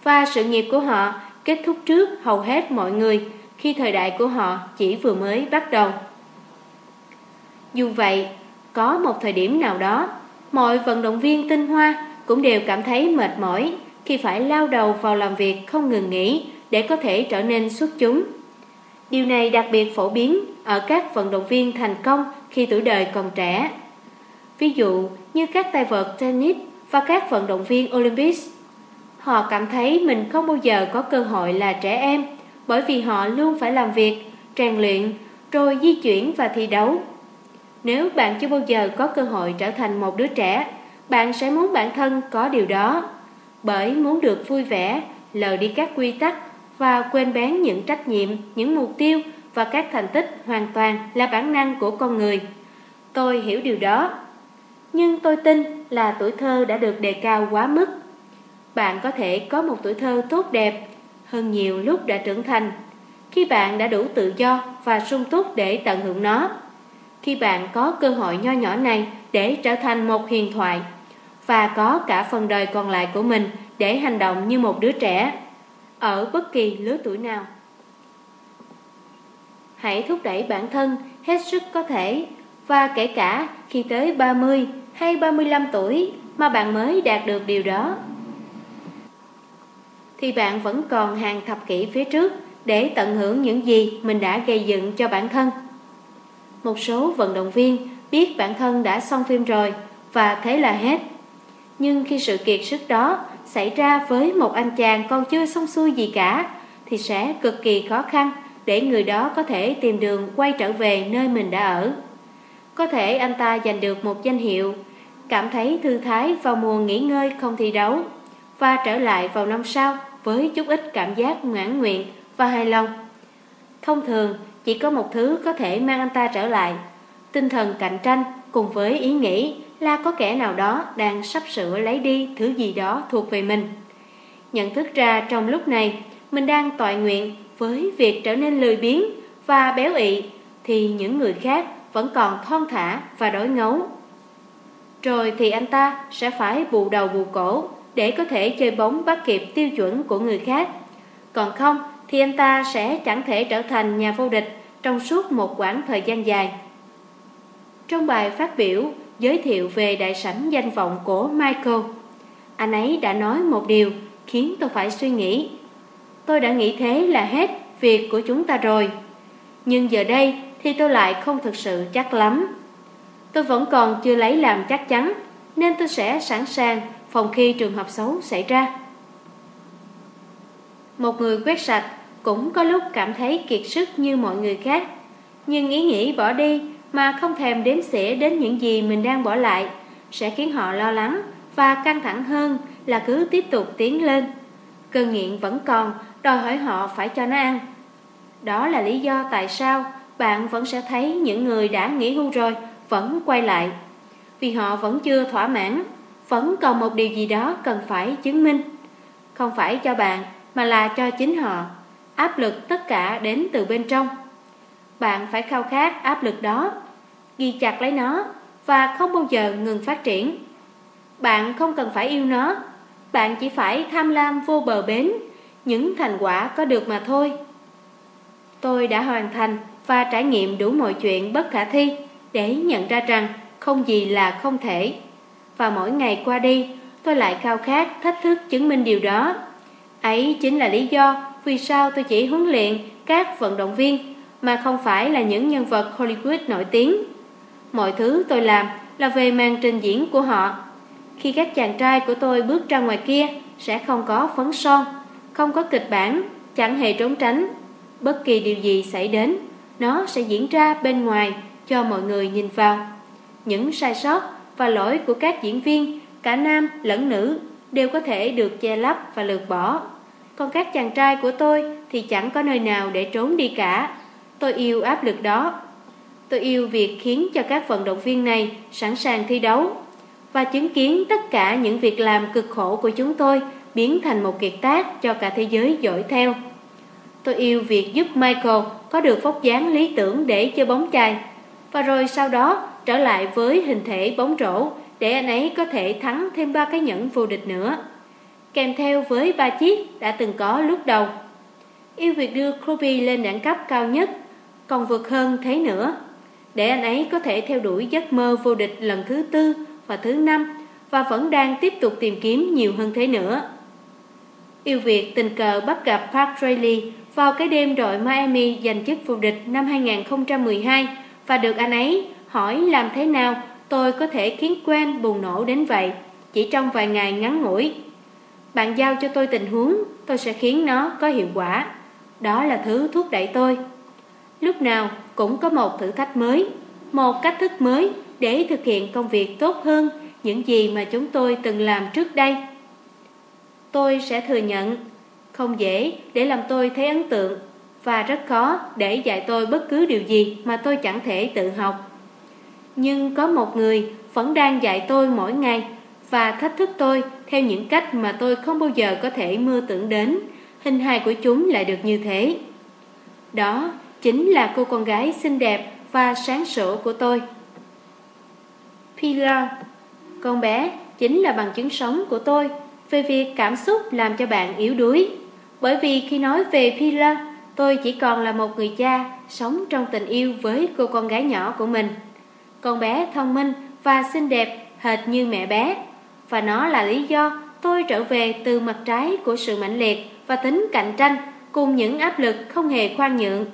và sự nghiệp của họ kết thúc trước hầu hết mọi người khi thời đại của họ chỉ vừa mới bắt đầu. Dù vậy, có một thời điểm nào đó, mọi vận động viên tinh hoa cũng đều cảm thấy mệt mỏi khi phải lao đầu vào làm việc không ngừng nghỉ để có thể trở nên xuất chúng. Điều này đặc biệt phổ biến ở các vận động viên thành công khi tuổi đời còn trẻ. Ví dụ như các tay vợt tennis và các vận động viên Olympics. Họ cảm thấy mình không bao giờ có cơ hội là trẻ em bởi vì họ luôn phải làm việc, rèn luyện, rồi di chuyển và thi đấu. Nếu bạn chưa bao giờ có cơ hội trở thành một đứa trẻ, bạn sẽ muốn bản thân có điều đó. Bởi muốn được vui vẻ, lờ đi các quy tắc và quên bén những trách nhiệm, những mục tiêu và các thành tích hoàn toàn là bản năng của con người. Tôi hiểu điều đó. Nhưng tôi tin là tuổi thơ đã được đề cao quá mức. Bạn có thể có một tuổi thơ tốt đẹp hơn nhiều lúc đã trưởng thành, khi bạn đã đủ tự do và sung túc để tận hưởng nó. Khi bạn có cơ hội nho nhỏ này để trở thành một huyền thoại và có cả phần đời còn lại của mình để hành động như một đứa trẻ ở bất kỳ lứa tuổi nào. Hãy thúc đẩy bản thân hết sức có thể và kể cả khi tới 30 hay 35 tuổi mà bạn mới đạt được điều đó thì bạn vẫn còn hàng thập kỷ phía trước để tận hưởng những gì mình đã gây dựng cho bản thân. Một số vận động viên biết bản thân đã xong phim rồi và thế là hết. Nhưng khi sự kiệt sức đó xảy ra với một anh chàng còn chưa xong xuôi gì cả thì sẽ cực kỳ khó khăn để người đó có thể tìm đường quay trở về nơi mình đã ở. Có thể anh ta giành được một danh hiệu, cảm thấy thư thái vào mùa nghỉ ngơi không thi đấu và trở lại vào năm sau với chút ít cảm giác mãn nguyện và hài lòng. Thông thường, chỉ có một thứ có thể mang anh ta trở lại, tinh thần cạnh tranh cùng với ý nghĩ là có kẻ nào đó đang sắp sửa lấy đi thứ gì đó thuộc về mình. Nhận thức ra trong lúc này, mình đang tọa nguyện với việc trở nên lười biếng và béo ị, thì những người khác vẫn còn thon thả và đói ngấu. Rồi thì anh ta sẽ phải bù đầu bù cổ để có thể chơi bóng bắt kịp tiêu chuẩn của người khác. Còn không thì anh ta sẽ chẳng thể trở thành nhà vô địch trong suốt một quãng thời gian dài. Trong bài phát biểu giới thiệu về đại sảnh danh vọng của Michael, anh ấy đã nói một điều khiến tôi phải suy nghĩ. Tôi đã nghĩ thế là hết việc của chúng ta rồi. Nhưng giờ đây thì tôi lại không thực sự chắc lắm. Tôi vẫn còn chưa lấy làm chắc chắn, nên tôi sẽ sẵn sàng phòng khi trường hợp xấu xảy ra. Một người quét sạch cũng có lúc cảm thấy kiệt sức như mọi người khác, nhưng ý nghĩ bỏ đi mà không thèm đếm xỉa đến những gì mình đang bỏ lại sẽ khiến họ lo lắng và căng thẳng hơn là cứ tiếp tục tiến lên. Cơn nghiện vẫn còn, đòi hỏi họ phải cho nó ăn. Đó là lý do tại sao bạn vẫn sẽ thấy những người đã nghỉ hưu rồi vẫn quay lại. Vì họ vẫn chưa thỏa mãn vẫn còn một điều gì đó cần phải chứng minh. Không phải cho bạn, mà là cho chính họ. Áp lực tất cả đến từ bên trong. Bạn phải khao khát áp lực đó, ghi chặt lấy nó và không bao giờ ngừng phát triển. Bạn không cần phải yêu nó, bạn chỉ phải tham lam vô bờ bến, những thành quả có được mà thôi. Tôi đã hoàn thành và trải nghiệm đủ mọi chuyện bất khả thi để nhận ra rằng không gì là không thể và mỗi ngày qua đi, tôi lại khao khát thách thức chứng minh điều đó. Ấy chính là lý do vì sao tôi chỉ huấn luyện các vận động viên mà không phải là những nhân vật Hollywood nổi tiếng. Mọi thứ tôi làm là về màn trình diễn của họ. Khi các chàng trai của tôi bước ra ngoài kia Sẽ không có phấn son Không có kịch bản Chẳng hề trốn tránh Bất kỳ điều gì xảy đến Nó sẽ diễn ra bên ngoài Cho mọi người nhìn vào Những sai sót và lỗi của các diễn viên, Cả nam lẫn nữ, Đều có thể được che lấp và lược bỏ. Còn các chàng trai của tôi Thì chẳng có nơi nào để trốn đi cả. Tôi yêu áp lực đó. Tôi yêu việc khiến cho các vận động viên này sẵn sàng thi đấu và chứng kiến tất cả những việc làm cực khổ của chúng tôi biến thành một kiệt tác cho cả thế giới dõi theo. Tôi yêu việc giúp Michael có được vóc dáng lý tưởng để chơi bóng chày và rồi sau đó trở lại với hình thể bóng rổ để anh ấy có thể thắng thêm ba cái nhẫn vô địch nữa. Kèm theo với ba chiếc đã từng có lúc đầu. Yêu việc đưa Kobe lên đẳng cấp cao nhất, còn vượt hơn thế nữa để anh ấy có thể theo đuổi giấc mơ vô địch lần thứ tư và thứ năm và vẫn đang tiếp tục tìm kiếm nhiều hơn thế nữa. Yêu Việt tình cờ bắt gặp Park Riley vào cái đêm đội Miami giành chức vô địch năm 2012 và được anh ấy hỏi làm thế nào tôi có thể khiến quen bùng nổ đến vậy chỉ trong vài ngày ngắn ngủi. Bạn giao cho tôi tình huống, tôi sẽ khiến nó có hiệu quả. Đó là thứ thúc đẩy tôi. Lúc nào cũng có một thử thách mới, một cách thức mới để thực hiện công việc tốt hơn những gì mà chúng tôi từng làm trước đây. Tôi sẽ thừa nhận, không dễ để làm tôi thấy ấn tượng và rất khó để dạy tôi bất cứ điều gì mà tôi chẳng thể tự học. Nhưng có một người vẫn đang dạy tôi mỗi ngày và thách thức tôi theo những cách mà tôi không bao giờ có thể mơ tưởng đến. Hình hài của chúng lại được như thế. Đó chính là cô con gái xinh đẹp và sáng sủa của tôi. Pilar, con bé chính là bằng chứng sống của tôi về việc cảm xúc làm cho bạn yếu đuối. Bởi vì khi nói về Pilar, tôi chỉ còn là một người cha sống trong tình yêu với cô con gái nhỏ của mình. Con bé thông minh và xinh đẹp, hệt như mẹ bé. Và nó là lý do tôi trở về từ mặt trái của sự mãnh liệt và tính cạnh tranh cùng những áp lực không hề khoan nhượng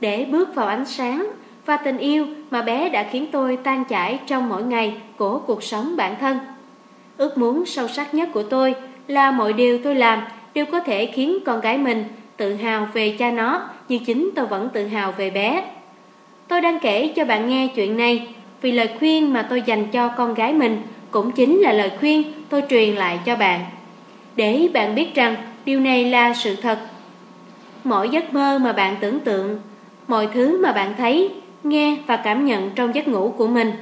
để bước vào ánh sáng và tình yêu mà bé đã khiến tôi tan chảy trong mỗi ngày của cuộc sống bản thân. Ước muốn sâu sắc nhất của tôi là mọi điều tôi làm đều có thể khiến con gái mình tự hào về cha nó như chính tôi vẫn tự hào về bé. Tôi đang kể cho bạn nghe chuyện này vì lời khuyên mà tôi dành cho con gái mình cũng chính là lời khuyên tôi truyền lại cho bạn. Để bạn biết rằng điều này là sự thật. Mỗi giấc mơ mà bạn tưởng tượng, mọi thứ mà bạn thấy nghe và cảm nhận trong giấc ngủ của mình.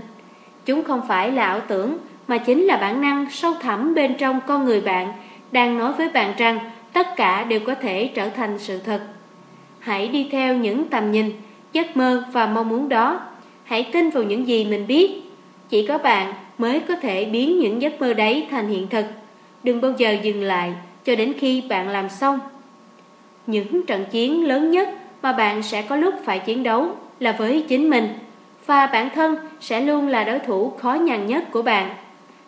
Chúng không phải là ảo tưởng mà chính là bản năng sâu thẳm bên trong con người bạn đang nói với bạn rằng tất cả đều có thể trở thành sự thật. Hãy đi theo những tầm nhìn, giấc mơ và mong muốn đó. Hãy tin vào những gì mình biết. Chỉ có bạn mới có thể biến những giấc mơ đấy thành hiện thực. Đừng bao giờ dừng lại cho đến khi bạn làm xong. Những trận chiến lớn nhất mà bạn sẽ có lúc phải chiến đấu là với chính mình, và bản thân sẽ luôn là đối thủ khó nhằn nhất của bạn.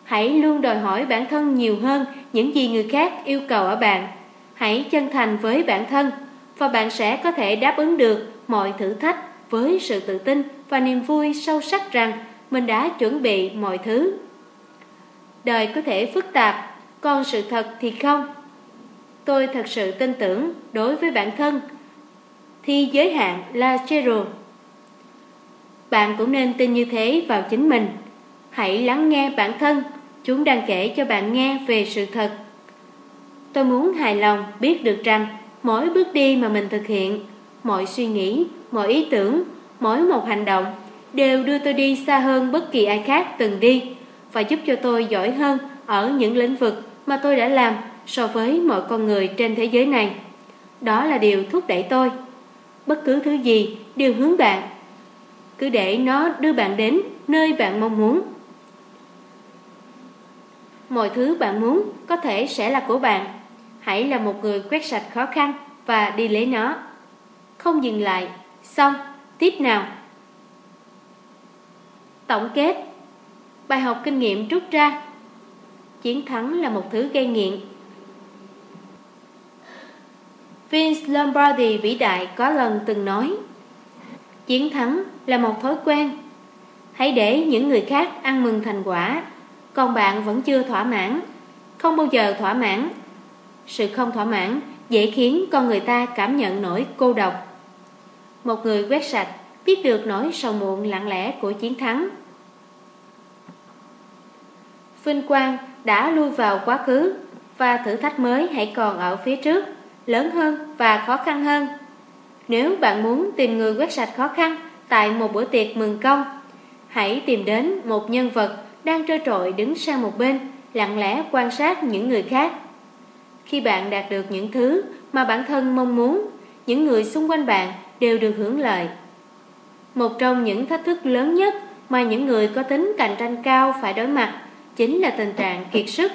Hãy luôn đòi hỏi bản thân nhiều hơn những gì người khác yêu cầu ở bạn. Hãy chân thành với bản thân, và bạn sẽ có thể đáp ứng được mọi thử thách với sự tự tin và niềm vui sâu sắc rằng mình đã chuẩn bị mọi thứ. Đời có thể phức tạp, còn sự thật thì không. Tôi thật sự tin tưởng đối với bản thân thì giới hạn là zero. Bạn cũng nên tin như thế vào chính mình Hãy lắng nghe bản thân Chúng đang kể cho bạn nghe về sự thật Tôi muốn hài lòng biết được rằng Mỗi bước đi mà mình thực hiện Mọi suy nghĩ, mọi ý tưởng Mỗi một hành động Đều đưa tôi đi xa hơn bất kỳ ai khác từng đi Và giúp cho tôi giỏi hơn Ở những lĩnh vực mà tôi đã làm So với mọi con người trên thế giới này Đó là điều thúc đẩy tôi Bất cứ thứ gì đều hướng bạn cứ để nó đưa bạn đến nơi bạn mong muốn. Mọi thứ bạn muốn có thể sẽ là của bạn. Hãy là một người quét sạch khó khăn và đi lấy nó. Không dừng lại. Xong, tiếp nào. Tổng kết Bài học kinh nghiệm rút ra Chiến thắng là một thứ gây nghiện Vince Lombardi vĩ đại có lần từng nói, Chiến thắng là một thói quen Hãy để những người khác ăn mừng thành quả, còn bạn vẫn chưa thỏa mãn. Không bao giờ thỏa mãn. Sự không thỏa mãn dễ khiến con người ta cảm nhận nỗi cô độc. Một người quét sạch biết được nỗi sầu muộn lặng lẽ của chiến thắng. Vinh quang đã lui vào quá khứ và thử thách mới hãy còn ở phía trước, lớn hơn và khó khăn hơn. Nếu bạn muốn tìm người quét sạch khó khăn tại một bữa tiệc mừng công, hãy tìm đến một nhân vật đang trơ trội đứng sang một bên, lặng lẽ quan sát những người khác. Khi bạn đạt được những thứ mà bản thân mong muốn, những người xung quanh bạn đều được hưởng lợi. Một trong những thách thức lớn nhất mà những người có tính cạnh tranh cao phải đối mặt chính là tình trạng kiệt sức.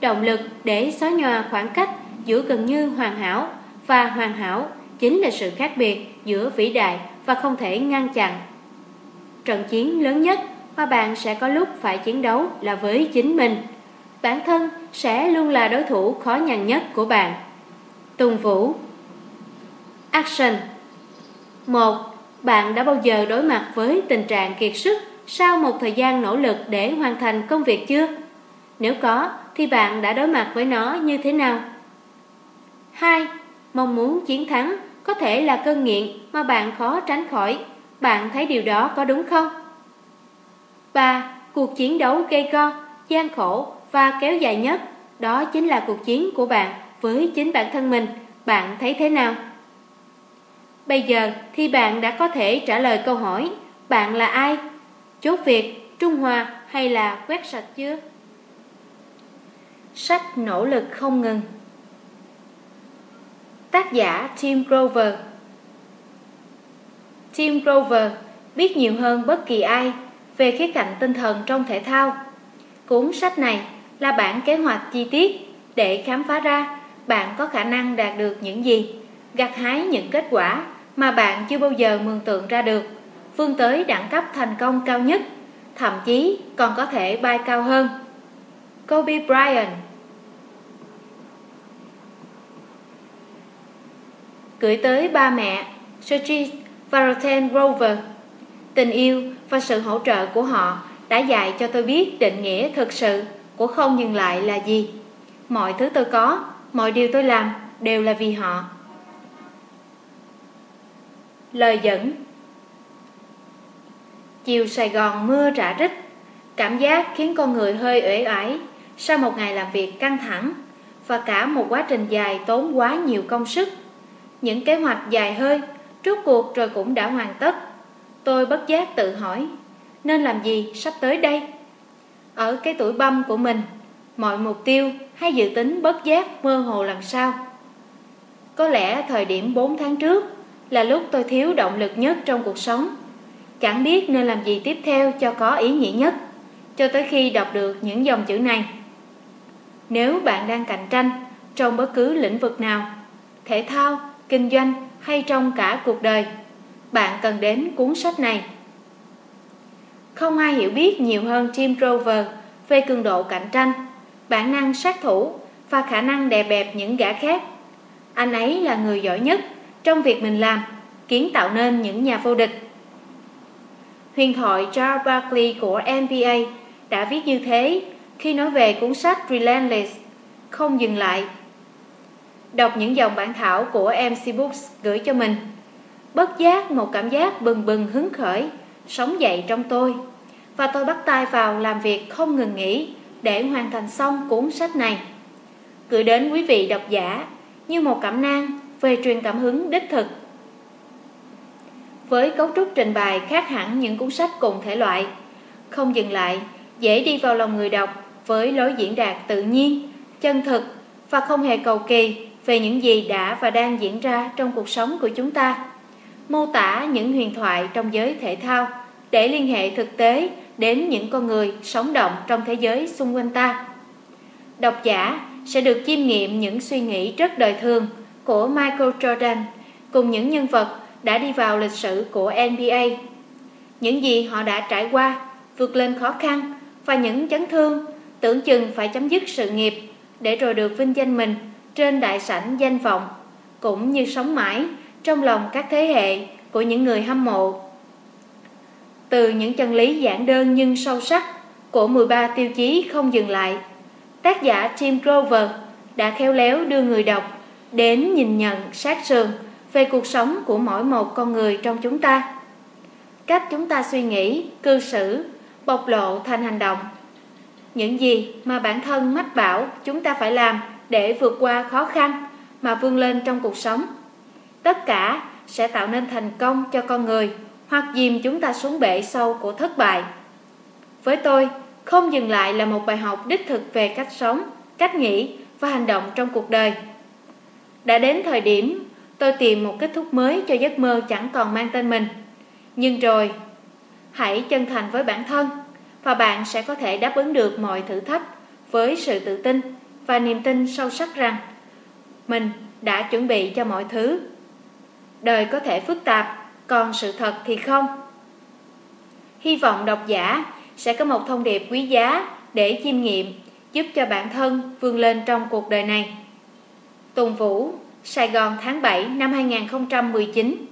Động lực để xóa nhòa khoảng cách giữa gần như hoàn hảo và hoàn hảo chính là sự khác biệt giữa vĩ đại và không thể ngăn chặn. Trận chiến lớn nhất mà bạn sẽ có lúc phải chiến đấu là với chính mình. Bản thân sẽ luôn là đối thủ khó nhằn nhất của bạn. Tùng Vũ Action 1. Bạn đã bao giờ đối mặt với tình trạng kiệt sức sau một thời gian nỗ lực để hoàn thành công việc chưa? Nếu có, thì bạn đã đối mặt với nó như thế nào? 2. Mong muốn chiến thắng có thể là cơn nghiện mà bạn khó tránh khỏi. Bạn thấy điều đó có đúng không? 3. Cuộc chiến đấu gây go, gian khổ và kéo dài nhất, đó chính là cuộc chiến của bạn với chính bản thân mình. Bạn thấy thế nào? Bây giờ thì bạn đã có thể trả lời câu hỏi Bạn là ai? Chốt việc, Trung Hòa hay là quét sạch chưa? Sách nỗ lực không ngừng Tác giả Tim Grover Tim Grover biết nhiều hơn bất kỳ ai về khía cạnh tinh thần trong thể thao. Cuốn sách này là bản kế hoạch chi tiết để khám phá ra bạn có khả năng đạt được những gì, gặt hái những kết quả mà bạn chưa bao giờ mường tượng ra được, vươn tới đẳng cấp thành công cao nhất, thậm chí còn có thể bay cao hơn. Kobe Bryant Gửi tới ba mẹ Sergei và Roten Tình yêu và sự hỗ trợ của họ đã dạy cho tôi biết định nghĩa thực sự của không dừng lại là gì. Mọi thứ tôi có, mọi điều tôi làm đều là vì họ. Lời dẫn. Chiều Sài Gòn mưa rã rít Cảm giác khiến con người hơi uể oải Sau một ngày làm việc căng thẳng Và cả một quá trình dài tốn quá nhiều công sức. Những kế hoạch dài hơi Rốt cuộc rồi cũng đã hoàn tất. Tôi bất giác tự hỏi, Nên làm gì sắp tới đây? Ở cái tuổi băm của mình, Mọi mục tiêu hay dự tính bất giác mơ hồ làm sao? Có lẽ thời điểm 4 tháng trước là lúc tôi thiếu động lực nhất trong cuộc sống Chẳng biết nên làm gì tiếp theo cho có ý nghĩa nhất Cho tới khi đọc được những dòng chữ này Nếu bạn đang cạnh tranh Trong bất cứ lĩnh vực nào Thể thao, kinh doanh hay trong cả cuộc đời bạn cần đến cuốn sách này. Không ai hiểu biết nhiều hơn Tim Grover về cường độ cạnh tranh, bản năng sát thủ và khả năng đè bẹp những gã khác. Anh ấy là người giỏi nhất trong việc mình làm, kiến tạo nên những nhà vô địch. Huyền thoại Charles Barkley của NBA đã viết như thế khi nói về cuốn sách Relentless, không dừng lại. Đọc những dòng bản thảo của MC Books gửi cho mình Bất giác một cảm giác bừng bừng hứng khởi Sống dậy trong tôi Và tôi bắt tay vào làm việc không ngừng nghỉ Để hoàn thành xong cuốn sách này Gửi đến quý vị độc giả Như một cảm nang về truyền cảm hứng đích thực Với cấu trúc trình bày khác hẳn những cuốn sách cùng thể loại Không dừng lại, dễ đi vào lòng người đọc Với lối diễn đạt tự nhiên, chân thực Và không hề cầu kỳ về những gì đã và đang diễn ra trong cuộc sống của chúng ta mô tả những huyền thoại trong giới thể thao để liên hệ thực tế đến những con người sống động trong thế giới xung quanh ta. Độc giả sẽ được chiêm nghiệm những suy nghĩ rất đời thường của Michael Jordan cùng những nhân vật đã đi vào lịch sử của NBA. Những gì họ đã trải qua, vượt lên khó khăn và những chấn thương tưởng chừng phải chấm dứt sự nghiệp để rồi được vinh danh mình trên đại sảnh danh vọng cũng như sống mãi trong lòng các thế hệ của những người hâm mộ. Từ những chân lý giản đơn nhưng sâu sắc, của 13 tiêu chí không dừng lại. Tác giả Tim Grover đã khéo léo đưa người đọc đến nhìn nhận sát sườn về cuộc sống của mỗi một con người trong chúng ta. Cách chúng ta suy nghĩ, cư xử, bộc lộ thành hành động. Những gì mà bản thân mách bảo chúng ta phải làm để vượt qua khó khăn mà vươn lên trong cuộc sống. Tất cả sẽ tạo nên thành công cho con người hoặc dìm chúng ta xuống bể sâu của thất bại. Với tôi, không dừng lại là một bài học đích thực về cách sống, cách nghĩ và hành động trong cuộc đời. Đã đến thời điểm tôi tìm một kết thúc mới cho giấc mơ chẳng còn mang tên mình. Nhưng rồi, hãy chân thành với bản thân và bạn sẽ có thể đáp ứng được mọi thử thách với sự tự tin và niềm tin sâu sắc rằng mình đã chuẩn bị cho mọi thứ. Đời có thể phức tạp, còn sự thật thì không. Hy vọng độc giả sẽ có một thông điệp quý giá để chiêm nghiệm, giúp cho bản thân vươn lên trong cuộc đời này. Tùng Vũ, Sài Gòn tháng 7 năm 2019